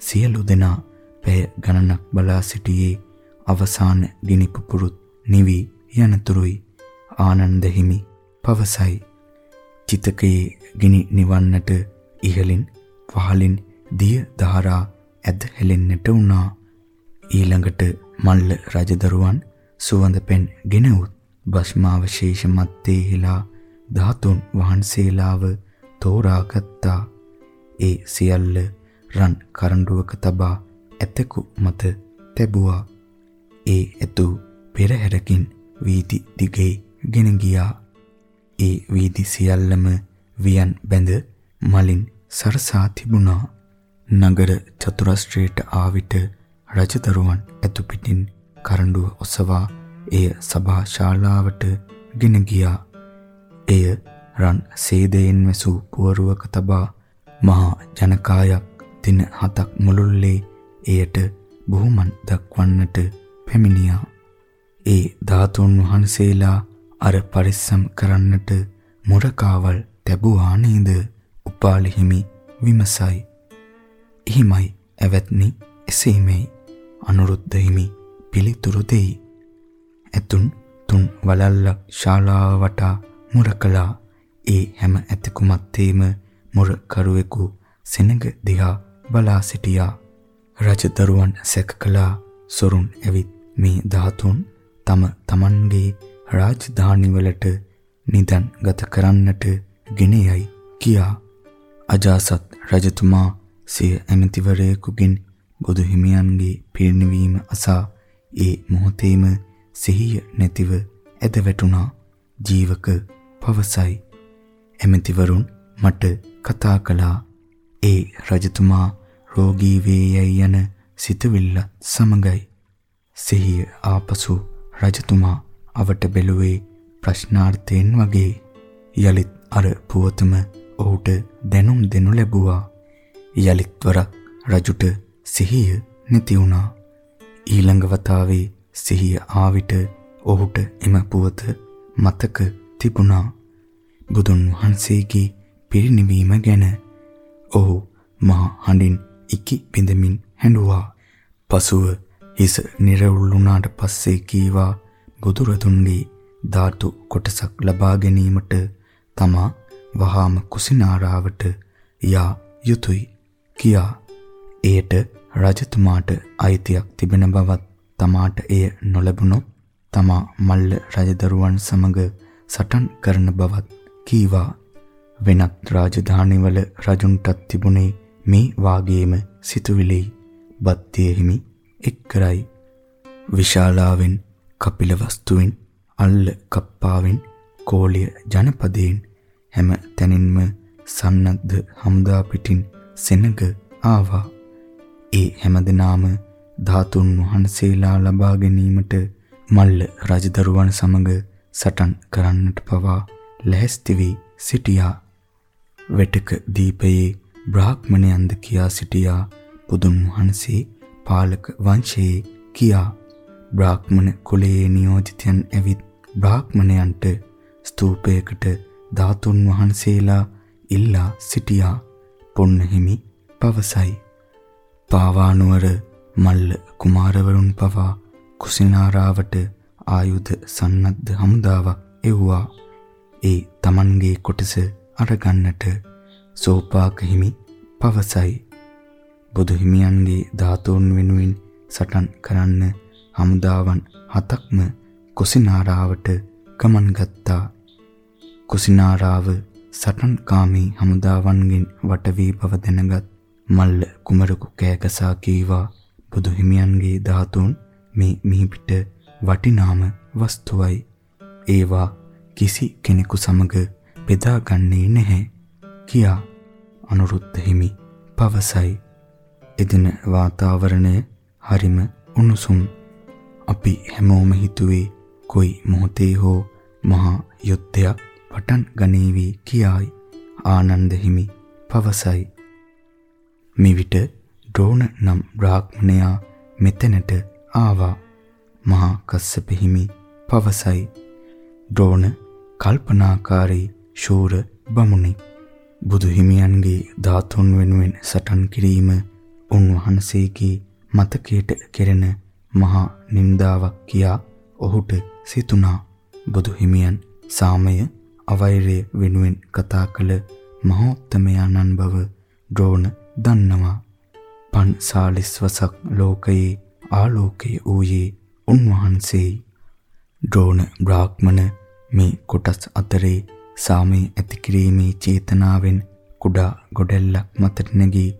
සියලු දෙනා පැය ගණනක් බලා සිටියේ අවසාන ගිනි පුපුරුත් නිවි යනතුරුයි ආනන්ද හිමි පවසයි. චිතකයේ ගිනි නිවන්නට ඉහලින් පහලින් දිය ධාරා ඇද හෙලෙන්නට වුණා. ඊළඟට මල්ල රජදරුවන් සුවඳ පෙන් ගෙනවුත් භස්මාවශේෂ මැත්තේ හිලා ධාතුන් වහන්සේලාව තෝරාගත්තා. ඒ සියල්ල රන් කරඬුවක තබා ඇතකු මත තැබුවා. ඒ ඇතු පෙරහැරකින් වීදි දිගේ ගෙන ගියා. ඒ වීදි සියල්ලම වියන් බැඳ මලින් සරසා තිබුණා. නගර චතුරස්ත්‍රයට ආවිට රජදරුවන් ඇතු පිටින් කරඬුව ඔසවා එය සභා ශාලාවට ගෙන ගියා. එය රන් සේදයෙන් වැසූ පුවරුවක තබා මහා ජනකායක් දින හතක් මුළුල්ලේ එයට බොහොමන් දක්වන්නට පැමිණියා. ඒ ධාතුන් වහන්සේලා අර පරිස්සම් කරන්නට මුරකාවල් තැබුවා නේද? උපාලි හිමි විමසයි. එහිමයි ඇවැත්නි එසේමයි අනුරුද්ධ හිමි පිළිතුරු දෙයි. ඇතුන් තුන් වලල්ලක් ශාලාව වටා මුර කළා. ඒ හැම ඇතකුමත් තේම මුර කරුවෙකු සෙනඟ දිහා බලා සිටියා. රජදරුවන් සැක කළා සොරුන් ඇවිත් මේ ධාතුන් තම තමන්ගේ රාජධානිවලට නිදන් ගත කරන්නට ගෙන යයි කියා අජාසත් රජතුමා සිය ඇමතිවරයෙකුගෙන් බුදු හිමියන්ගේ පිරිනිවීම අසා ඒ මොහොතේම සිහිය නැතිව ඇද වැටුණා ජීවක පවසයි. ඇමතිවරුන් මට කතා කළා. ඒ රජතුමා රෝගී වේ යයි යන සිතවිල්ල සමගයි සිහිය ආපසු රජතුමා අවට බැලුවේ ප්‍රශ්නාර්ථයෙන් වගේ යලිත් අර පුවතම ඔහුට දැනුම් දෙනු ලැබුවා. යලිත් වරක් රජුට සිහිය නැති වුණා. ඊළඟ වතාවේ සිහිය ආවිට ඔහුට එම පුවත මතක තිබුණා. බුදුන් වහන්සේගේ පිරිනිවීම ගැන ඔහු මහා හඬින් ඉකි බිඳමින් හැඬුවා. පසුව හිස නිරවුල් වුණාට පස්සේ කීවා බුදුරදුන්ගේ ධාතු කොටසක් ලබා ගැනීමට තමා වහාම කුසිනාරාවට යා යුතුය. කියා. එයට රජතුමාට අයිතියක් තිබෙන බවත් තමාට එය නොලැබුණොත් තමා මල්ල රජදරුවන් සමග සටන් කරන බවත් කීවා. වෙනත් රාජධානිවල රජුන්ටත් තිබුණේ මේ වාගේම සිතුවිලි. බත්තිය හිමි එක් කරයි විශාලාවෙන් කපිල වස්තුවෙන් අල්ල කප්පාවෙන් කෝලිය ජනපදයෙන් හැම තැනින්ම සන්නද්ධ හමුදා පිටින් සෙනග ආවා. ඒ හැමදෙනාම ධාතුන් වහන්සේලා ලබා ගැනීමට මල්ල රජදරුවන් සමග සටන් කරන්නට පවා ලැහැස්ති වී සිටියා. වෙටක දීපයේ බ්‍රාහ්මණයන්ද කියා සිටියා බුදුන් වහන්සේ පාලක වංශයේ කියා. බ්‍රාහ්මණ කුලයේ නියෝජිතයන් ඇවිත් බ්‍රාහ්මණයන්ට ස්තූපයකට ධාතුන් වහන්සේලා ඉල්ලා සිටියා. පොන්නහිමි පවසයි පාවානුවර මල්ල කුමාරවරුන් පවා කුසිනාරාවට ආයුධ සන්නද්ධ හමුදාවක් එව්වා. ඒ Tamanගේ කොටස අරගන්නට සෝපාක හිමි පවසයි. බුදු හිමියන්ගේ ධාතුන් වෙනුවෙන් සටන් කරන්න හමුදාවන් හතක්ම කුසිනාරාවට ගමන් ගත්තා. කුසිනාරාව සටන්කාමී හමුදාවන්ගෙන් වට වී බව දැනගත් මල්ල කුමරකු කෑගසා කීවා බුදු හිමියන්ගේ ධාතුන් මේ මිහිපිට වටිනාම වස්තුවයි. ඒවා කිසි කෙනෙකු සමග බෙදාගන්නේ නැහැ කියා අනුරුද්ධ හිමි පවසයි. එදින වාතාවරණය හරිම උණුසුම්. අපි හැමෝම හිතුවේ කොයි මොහොතේ හෝ මහා යුද්ධයක් පටන් ගනීවි කියායි ආනන්ද හිමි පවසයි. මෙවිට ඩ්‍රෝන නම් බ්‍රාහ්මණයා මෙතැනට ආවා. මහා කස්සප හිමි පවසයි. ඩ්‍රෝන කල්පනාකාරී ශූර බමුණෙක්. බුදු හිමියන්ගේ ධාතුන් වෙනුවෙන් සටන් කිරීම උන්වහන්සේගේ මතකයට කෙරෙන මහා නින්දාවක් කියා ඔහුට සිතුණා. බුදු හිමියන් සාමය අවෛරය වෙනුවෙන් කතා කළ මහෝත්තමයන්න් බව ඩ්‍රෝන දන්නවා. පන් සාලිස් වසක් ලෝකයේ ආලෝකයේ ඌයේ උන්වහන්සේයි. ඩ්‍රෝන බ්‍රාහ්මණ මේ කොටස් අතරේ සාමයේ ඇති කිරීමේ චේතනාවෙන් කුඩා ගොඩැල්ලක් මතට නැගී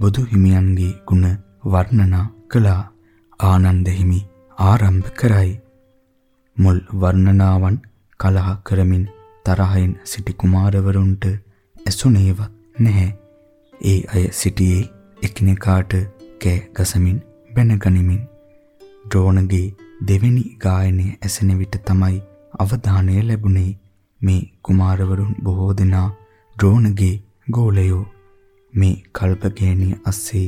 බුදු හිමියන්ගේ ගුණ වර්ණනා කළා. ආනන්ද හිමි ආරම්භ කරයි. මුල් වර්ණනාවන් කලහ කරමින් තරහින් සිටි කුමාරවරුන්ට ඇසුනේවත් නැහැ. ඒ අය සිටියේ එකිනෙකාට කෑ ගසමින් බැනගනිමින් ඩ්‍රෝනගේ දෙවෙනි ගායනය ඇසෙන විට තමයි අවධානය ලැබුණේ. මේ කුමාරවරුන් බොහෝ දෙනා ඩ්‍රෝනගේ ගෝලයෝ. මේ කල්පගෑනිය අස්සේ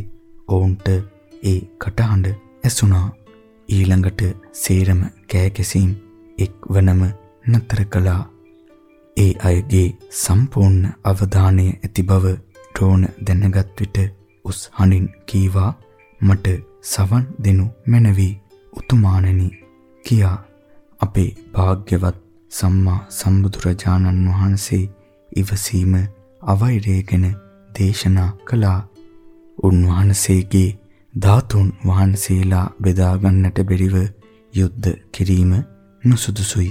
ඔවුන්ට ඒ කටහඬ ඇසුණා. ඊළඟට සේරම කෑකැසීම් එක් වනම නතර කළා. ඒ අයගේ සම්පූර්ණ අවධානය ඇති බව ඩ්‍රෝන දැනගත් විට උස් හඬින් කීවා මට සවන් දෙනු මැනවි උතුමාණනි කියා අපේ භාග්‍යවත් සම්මා සම්බුදුරජාණන් වහන්සේ ඉවසීම අවෛරයගෙන දේශනා කළා. උන්වහන්සේගේ ධාතුන් වහන්සේලා බෙදා ගන්නට බැරිව යුද්ධ කිරීම නුසුදුසුයි.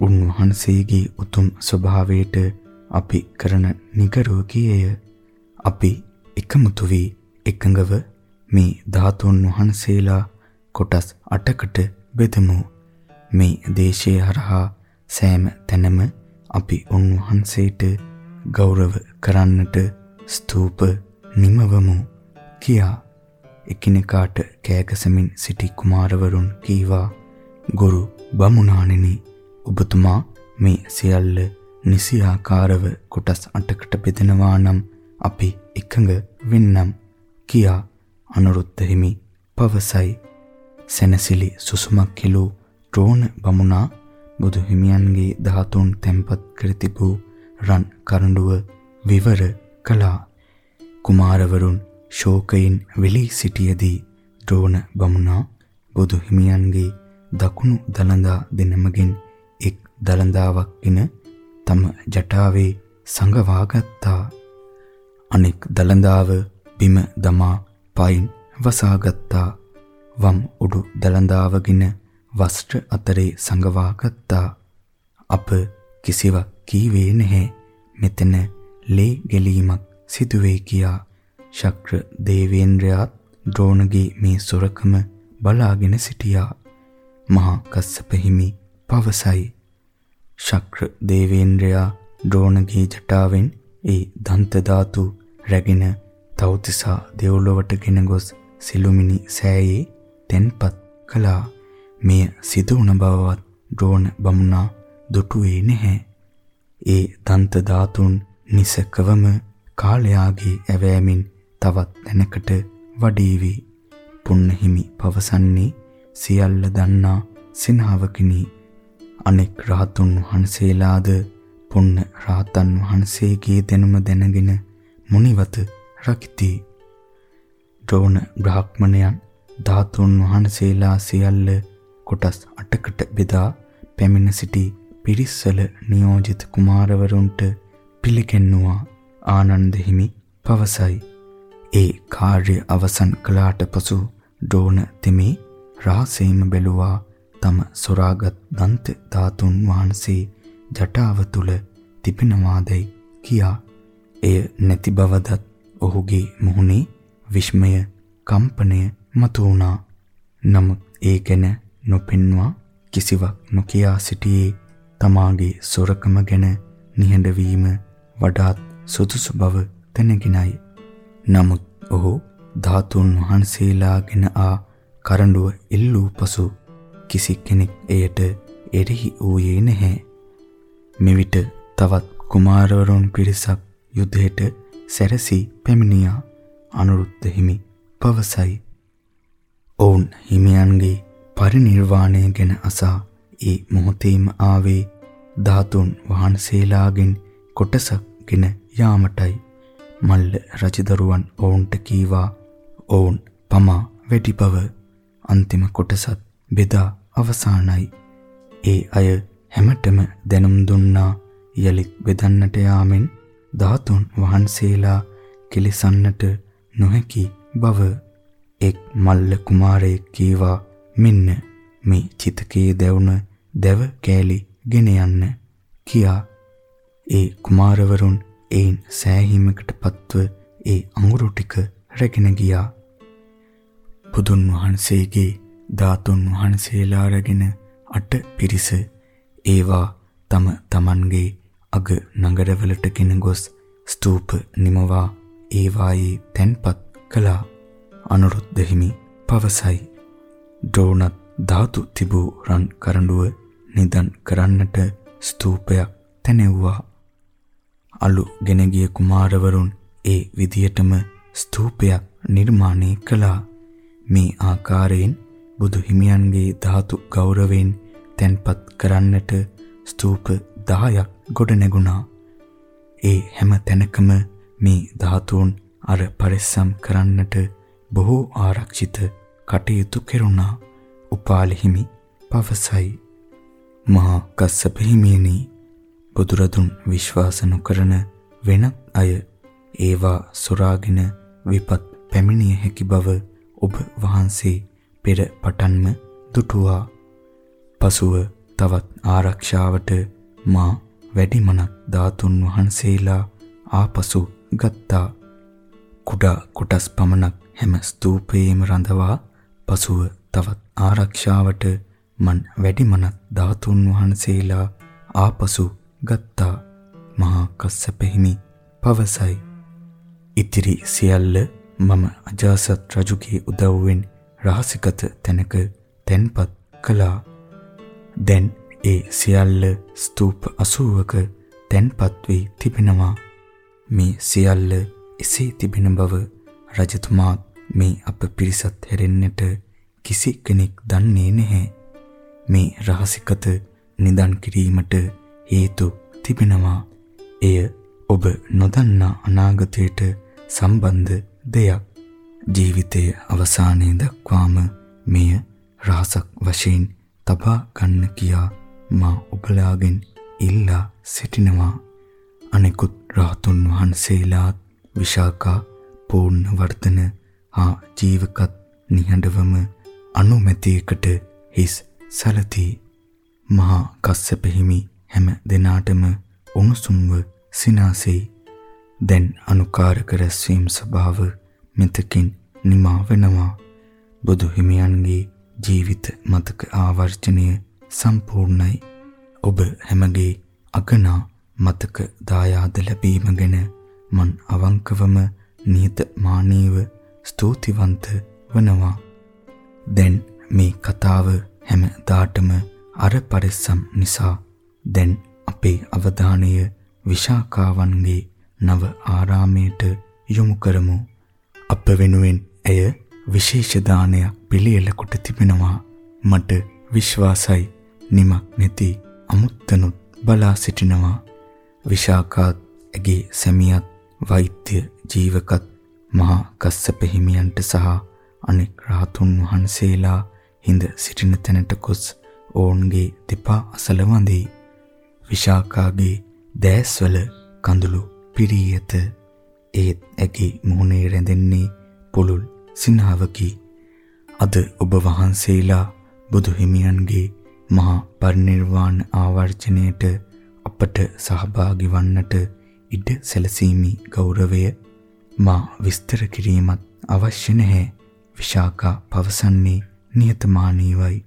උන්වහන්සේගේ උතුම් ස්වභාවයට අපි කරන නිගරෝගීය අපි එකමුතු වී එකඟව මේ ධාතුන් වහන්සේලා කොටස් 8කට බෙදමු. මේ දේශය හරහා සෑම තැනම අපි උන්වහන්සේට ගෞරව කරන්නට ස්තූප නිමවමු කියා එකිනෙකාට කෑගසමින් සිටි කුමාරවරුන් කීවා ගුරු බමුණාණෙනි ඔබතුමා මේ සියල්ල නිසියාකාරව කොටස් 8කට බෙදනවා නම් අපි එකඟ වෙන්නම් කියා අනුරුද්ධ හිමි පවසයි. සැනසිලි සුසුමක් කෙළූ ඩ්‍රෝන බමුණා බුදු හිමියන්ගේ ධාතුන් තැන්පත් කර තිබූ රන් කරඬුව විවර කළා. කුමාරවරුන් ශෝකයෙන් වෙලී සිටියේදී ද්‍රෝණ බමුණා බුදු හිමියන්ගේ දකුණු දලඳා දෙනමගෙන් එක් දලඳාවක්ගෙන තම ජටාවේ සංගවාගත්තා අනෙක් දලඳාව බිම දමා පයින් වසාගත්තා වම් උඩු දලඳාවගෙන වස්ත්‍ර අතරේ සංගවාගත්තා අප කිසිවක් කීවේ නැහැ මෙතන ලේ ගැලීමක් සිදුවේ කියා ශක්‍ර දේවේන්ද්‍රයාත් ද්‍රෝණගේ මේ සොරකම බලාගෙන සිටියා. මහා කස්සප හිමි පවසයි. ශක්‍ර දේවේන්ද්‍රයා ද්‍රෝණගේ ජටාවෙන් ඒ දන්ත ධාතු රැගෙන තවතිසා දෙව්ලොවට ගෙන ගොස් සිළුමිණි සෑයේ තෙන්පත් කළා. මෙය සිදු වුණ බවවත් ද්‍රෝණ බමුණා දුටුවේ නැහැ. ඒ දන්ත ධාතුන් නිසකවම කාලයාගේ ඇවෑමෙන් තවත් තැනකට වඩීවි. පුන්නහිමි පවසන්නේ සියල්ල දන්නා සිනාවකිනි. අනෙක් රාතුන් වහන්සේලාද පුන්න රාතන් වහන්සේගේ දැනුම දැනගෙන මුනිවත රකිති. ද්‍රෝණ බ්‍රාහ්මණයන් ධාතුන් වහන්සේලා සියල්ල කොටස් 8කට බෙදා පැමිණ සිටි පිරිස්සල නියෝජිත කුමාරවරුන්ට පිළිගැන්නුවා ආනන්ද හිමි පවසයි. ඒ කාර්ය අවසන් කළාට පසු ඩෝන තෙමේ රාසේම බැලුවා තම සොරාගත් දන්ත ධාතුන් වහන්සේ ජටාව තුල තිබෙනවාදයි කියා එය නැති බවදත් ඔහුගේ මුහුණේ විස්මය කම්පනය මතුවුණා නමුත් ඒ ගැන නොපෙන්වා කිසිවක් නොකියා සිටියේ තමාගේ සොරකම ගැන නිහඬ වීම වඩාත් සුදුසු බව දැනගෙනයි. නමුත් ඔහු ධාතුන් වහන්සේලාගෙන ආ කරඬුව එල්ලූ පසු කිසි කෙනෙක් එයට එරෙහි වූයේ නැහැ. මෙවිට තවත් කුමාරවරුන් පිරිසක් යුද්ධයට සැරසී පැමිණියා. අනුරුද්ධ හිමි පවසයි. ඔවුන් හිමියන්ගේ පරිණිර්වාණය ගැන අසා ඒ මොහොතේම ආවේ ධාතුන් වහන්සේලාගෙන් කොටසක්ගෙන යාමටයි. මල්ල රජදරුවන් ඔවුන්ට කීවා ඔවුන් පමා වැඩි බව අන්තිම කොටසත් බෙදා අවසానයි. ඒ අය හැමතෙම දැනුම් දුන්නා යලිත් බෙදන්නට යාමෙන් ධාතුන් වහන්සේලා කිලිසන්නට නොහැකි බව එක් මල්ල කුමාරයෙක් කීවා මෙන්න මේ චිතකයේ දැවුන දැව කෑලි ගෙන යන්න කියා ඒ කුමාරවරුන් එයින් සෑහීමකට පත්ව ඒ අඟුරු ටික රැගෙන ගියා. බුදුන් වහන්සේගේ ධාතුන් වහන්සේලා රැගෙන අට පිරිස ඒවා තම තමන්ගේ අග නගරවලට ගෙන ගොස් ස්තූප නිමවා ඒවායේ තැන්පත් කළා. අනුරුද්ධ හිමි පවසයි. ඩ්‍රෝනත් ධාතු තිබූ රන් කරඬුව නිදන් කරන්නට ස්තූපයක් තැනෙව්වා. අලු ගෙන ගිය කුමාරවරුන් ඒ විදියටම ස්තූපයක් නිර්මාණය කළා. මේ ආකාරයෙන් බුදු හිමියන්ගේ ධාතු ගෞරවයෙන් තැන්පත් කරන්නට ස්තූප 10ක් ගොඩ නැගුණා. ඒ හැම තැනකම මේ ධාතුන් අර පරිස්සම් කරන්නට බොහෝ ආරක්ෂිත කටයුතු කෙරුණා. උපාලි හිමි පවසයි. මහා කස්සප හිමියනි බුදුරදුන් විශ්වාස නොකරන වෙනත් අය ඒවා සොරාගෙන විපත් පැමිණිය හැකි බව ඔබ වහන්සේ පෙර පටන්ම දුටුවා. පසුව තවත් ආරක්ෂාවට මා වැඩිමනක් ධාතුන් වහන්සේලා ආපසු ගත්තා. කුඩා කොටස් පමණක් හැම ස්තූපයේම රඳවා පසුව තවත් ආරක්ෂාවට මන් වැඩිමනක් ධාතුන් වහන්සේලා ආපසු ගත්තා. මහා කස්සප හිමි පවසයි. ඉතිරි සියල්ල මම අජාසත් රජුගේ උදව්වෙන් රහසිගත තැනක තැන්පත් කළා. දැන් ඒ සියල්ල ස්තූප 80ක තැන්පත් වී තිබෙනවා. මේ සියල්ල එසේ තිබෙන බව රජතුමා මේ අප පිරිසත් හැරෙන්නට කිසි කෙනෙක් දන්නේ නැහැ. මේ රහසිගත නිදන් කිරීමට හේතු තිබෙනවා. එය ඔබ නොදන්නා අනාගතයට සම්බන්ධ දෙයක්. ජීවිතයේ අවසානයේ දක්වාම මෙය රහසක් වශයෙන් තබා ගන්න කියා මා ඔබලාගෙන් ඉල්ලා සිටිනවා. අනෙකුත් රාතුන් වහන්සේලාත් විශාකා පූර්ණ වර්ධන හා ජීවකත් නිහඬවම අනුමැතියකට හිස් සැලති. මහා කස්සප හිමි හැම දිනාටම උණුසුම්ව සිනාසෙයි. දැන් අනුකාරක රැස්වීම ස්වභාව මෙතකින් නිමා වෙනවා. බුදු හිමියන්ගේ ජීවිත මතක ආවර්ජනය සම්පූර්ණයි. ඔබ හැමගේ අගනා මතක දායාද ලැබීම ගැන මන් අවංකවම නියතමානීව ස්තුතිවන්ත වනවා. දැන් මේ කතාව හැම දාටම අර පරිස්සම් නිසා දැන් අපේ අවධානය විශාකාවන්ගේ නව ආරාමයට යොමු කරමු. අප වෙනුවෙන් ඇය විශේෂ දානයක් පිළියෙල කොට තිබෙනවා. මට විශ්වාසයි නිමක් නැති අමුත්තනුත් බලා සිටිනවා. විශාකාත් ඇගේ සැමියත් වෛද්‍ය ජීවකත් මහා කස්සප හිමියන්ට සහ අනෙක් රාතුන් වහන්සේලා හිඳ සිටින තැනට ගොස් ඔවුන්ගේ දෙපා අසල වඳී විශාකාගේ දෑස්වල කඳුළු පිරී ඇත ඒත් ඇගේ මුහුණේ රැඳෙන්නේ පුළුල් සිනාවකි අද ඔබ වහන්සේලා බුදු හිමියන්ගේ මහා පරිනිර්වාණ ආවර්ජනයට අපට සහභාගී වන්නට ඉඩ සැලසීමේ ගෞරවය මා විස්තර කිරීමත් අවශ්‍ය නැහැ. විශාකා පවසන්නේ නියතමානීවයි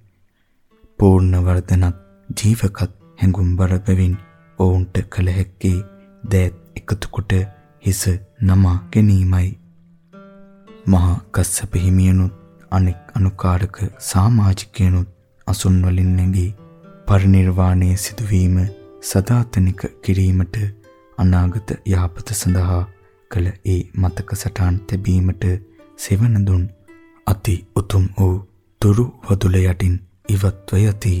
පූර්ණ වර්ධනත් ජීවකත් හැඟුම්බර බැවින් ඔවුන්ට කළ හැක්කේ දෑත් එකතු කොට හිස නමා ගැනීමයි මහා කස්සප හිමියනුත් අනෙක් අනුකාරක සමාජිකයනුත් අසුන් වලින් නැගී පරිණිරවාණය සිදුවීම සදාතනික කිරීමට අනාගත යහපත සඳහා කළ ඒ මතක සටහන් තැබීමට සෙවන දුන් අති උතුම් වූ තුරු වදුල යටින් ඉවත්ව යති.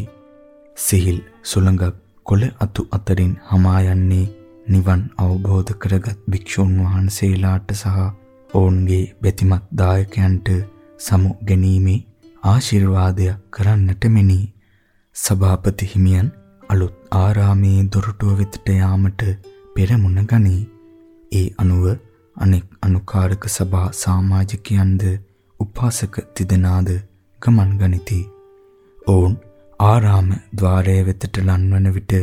සිහිල් සුළඟක් කොළ අතු අතරින් hama යන්නේ නිවන් අවබෝධ කරගත් භික්ෂුන් වහන්සේලාට සහ ඔවුන්ගේ බැතිමත් දායකයන්ට සමු ගැනීමේ ආශිර්වාදයක් කරන්නට මෙනි. සභාපති හිමියන් අලුත් ආරාමේ දොරටුව වෙතට යාමට පෙරමුණ ගනී. ඒ අනුව අනෙක් අනුකාරක සභා සමාජිකයන්ද උපාසක තිදෙනාද ගමන් ගනිති. ඔවුන් ආරාම ద్వාරය වෙතට ලන්වන විට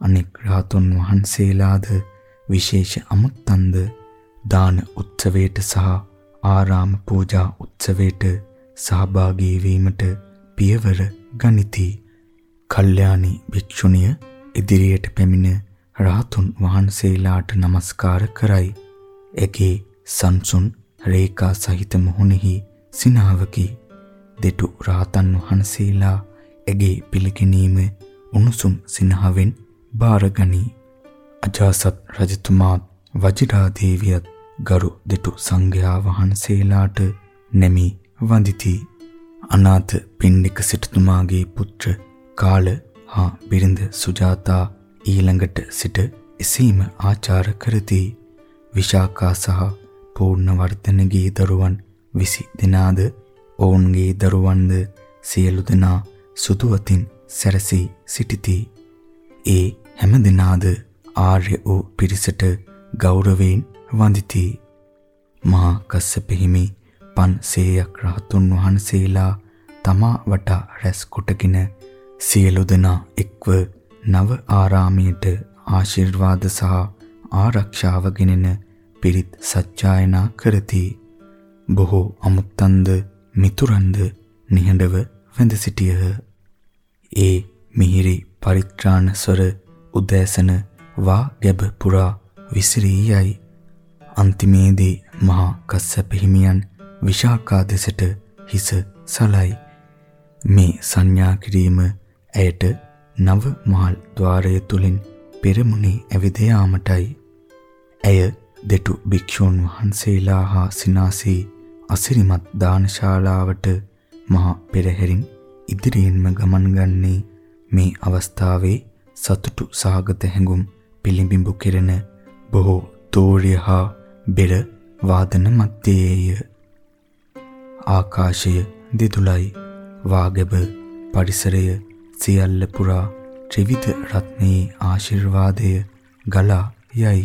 අනෙක් රාතුන් වහන්සේලාද විශේෂ අමුත්තන්ද දාන උත්සවයට සහ ආරාම පූජා උත්සවයට සහභාගී වීමට පියවර ගනිති. කල්යාණි භික්ෂුණිය ඉදිරියට පැමිණ රාතුන් වහන්සේලාට নমස්කාර කරයි. එගේ සංසුන් රේඛා සහිත මුහුණෙහි සිනාවකි. දෙටු රාතන් වහන්සේලා එගේ පිළිගැනීම උණුසුම් සිනහවෙන් බාරගනී. අජාසත් රජතුමා වජිරා දේවියත් ගරු දෙටු සංඝයා වහන්සේලාට නැමී වඳිති. අනාථ පින්ඩික සිටුතුමාගේ පුත්‍ර කාල හා බිරිඳ සුජාතා ඊළඟට සිට එසීම ආචාර කරති. විශාකා සහ පූර්ණවර්ධනගේ දරුවන් 20 දෙනාද ඔවුන්ගේ දරුවන්ද සියලු දෙනා සුදුවතින් සැරසී සිටිති. ඒ හැම දිනාද ආර්ය වූ පිරිසට ගෞරවයෙන් වඳිති. මහා කස්සප හිමි 500ක් රහතුන් වහන්සේලා තමා වටා රැස් කොටගෙන සියලු දෙනා එක්ව නව ආරාමයට ආශිර්වාද සහ ආරක්ෂාව ගෙනෙන පිරිත් සත්‍යයනා කරති. බොහෝ අමුත්තන්ද මිතුරන්ද නිහඬව වැඳ සිටියහ. ඒ මිහිරි පරිත්‍රාණ ස්වර උදෑසන වා ගැබ පුරා විසිරී යයි. අන්තිමේදී මහා කස්සප හිමියන් විශාකා දෙසට හිස සලයි. මේ සංඥා කිරීම ඇයට නව මහල් ద్వාරය තුලින් පෙරමුණේ ඇවිද යාමටයි. ඇය දෙටු භික්ෂූන් වහන්සේලා හා සිනාසී අසිරිමත් දානශාලාවට මහා පෙරහැරින් ඉදිරියෙන්ම ගමන් ගන්නේ මේ අවස්ථාවේ සතුටු සාගත හැඟුම් පිළිඹිඹු කෙරෙන බොහෝ තෝරිය හා බෙර වාදන මැත්තේය. ආකාශය දිදුලයි වාගැබ පරිසරය සියල්ල පුරා ත්‍රිවිධ රත්නයේ ආශිර්වාදය ගලා යයි.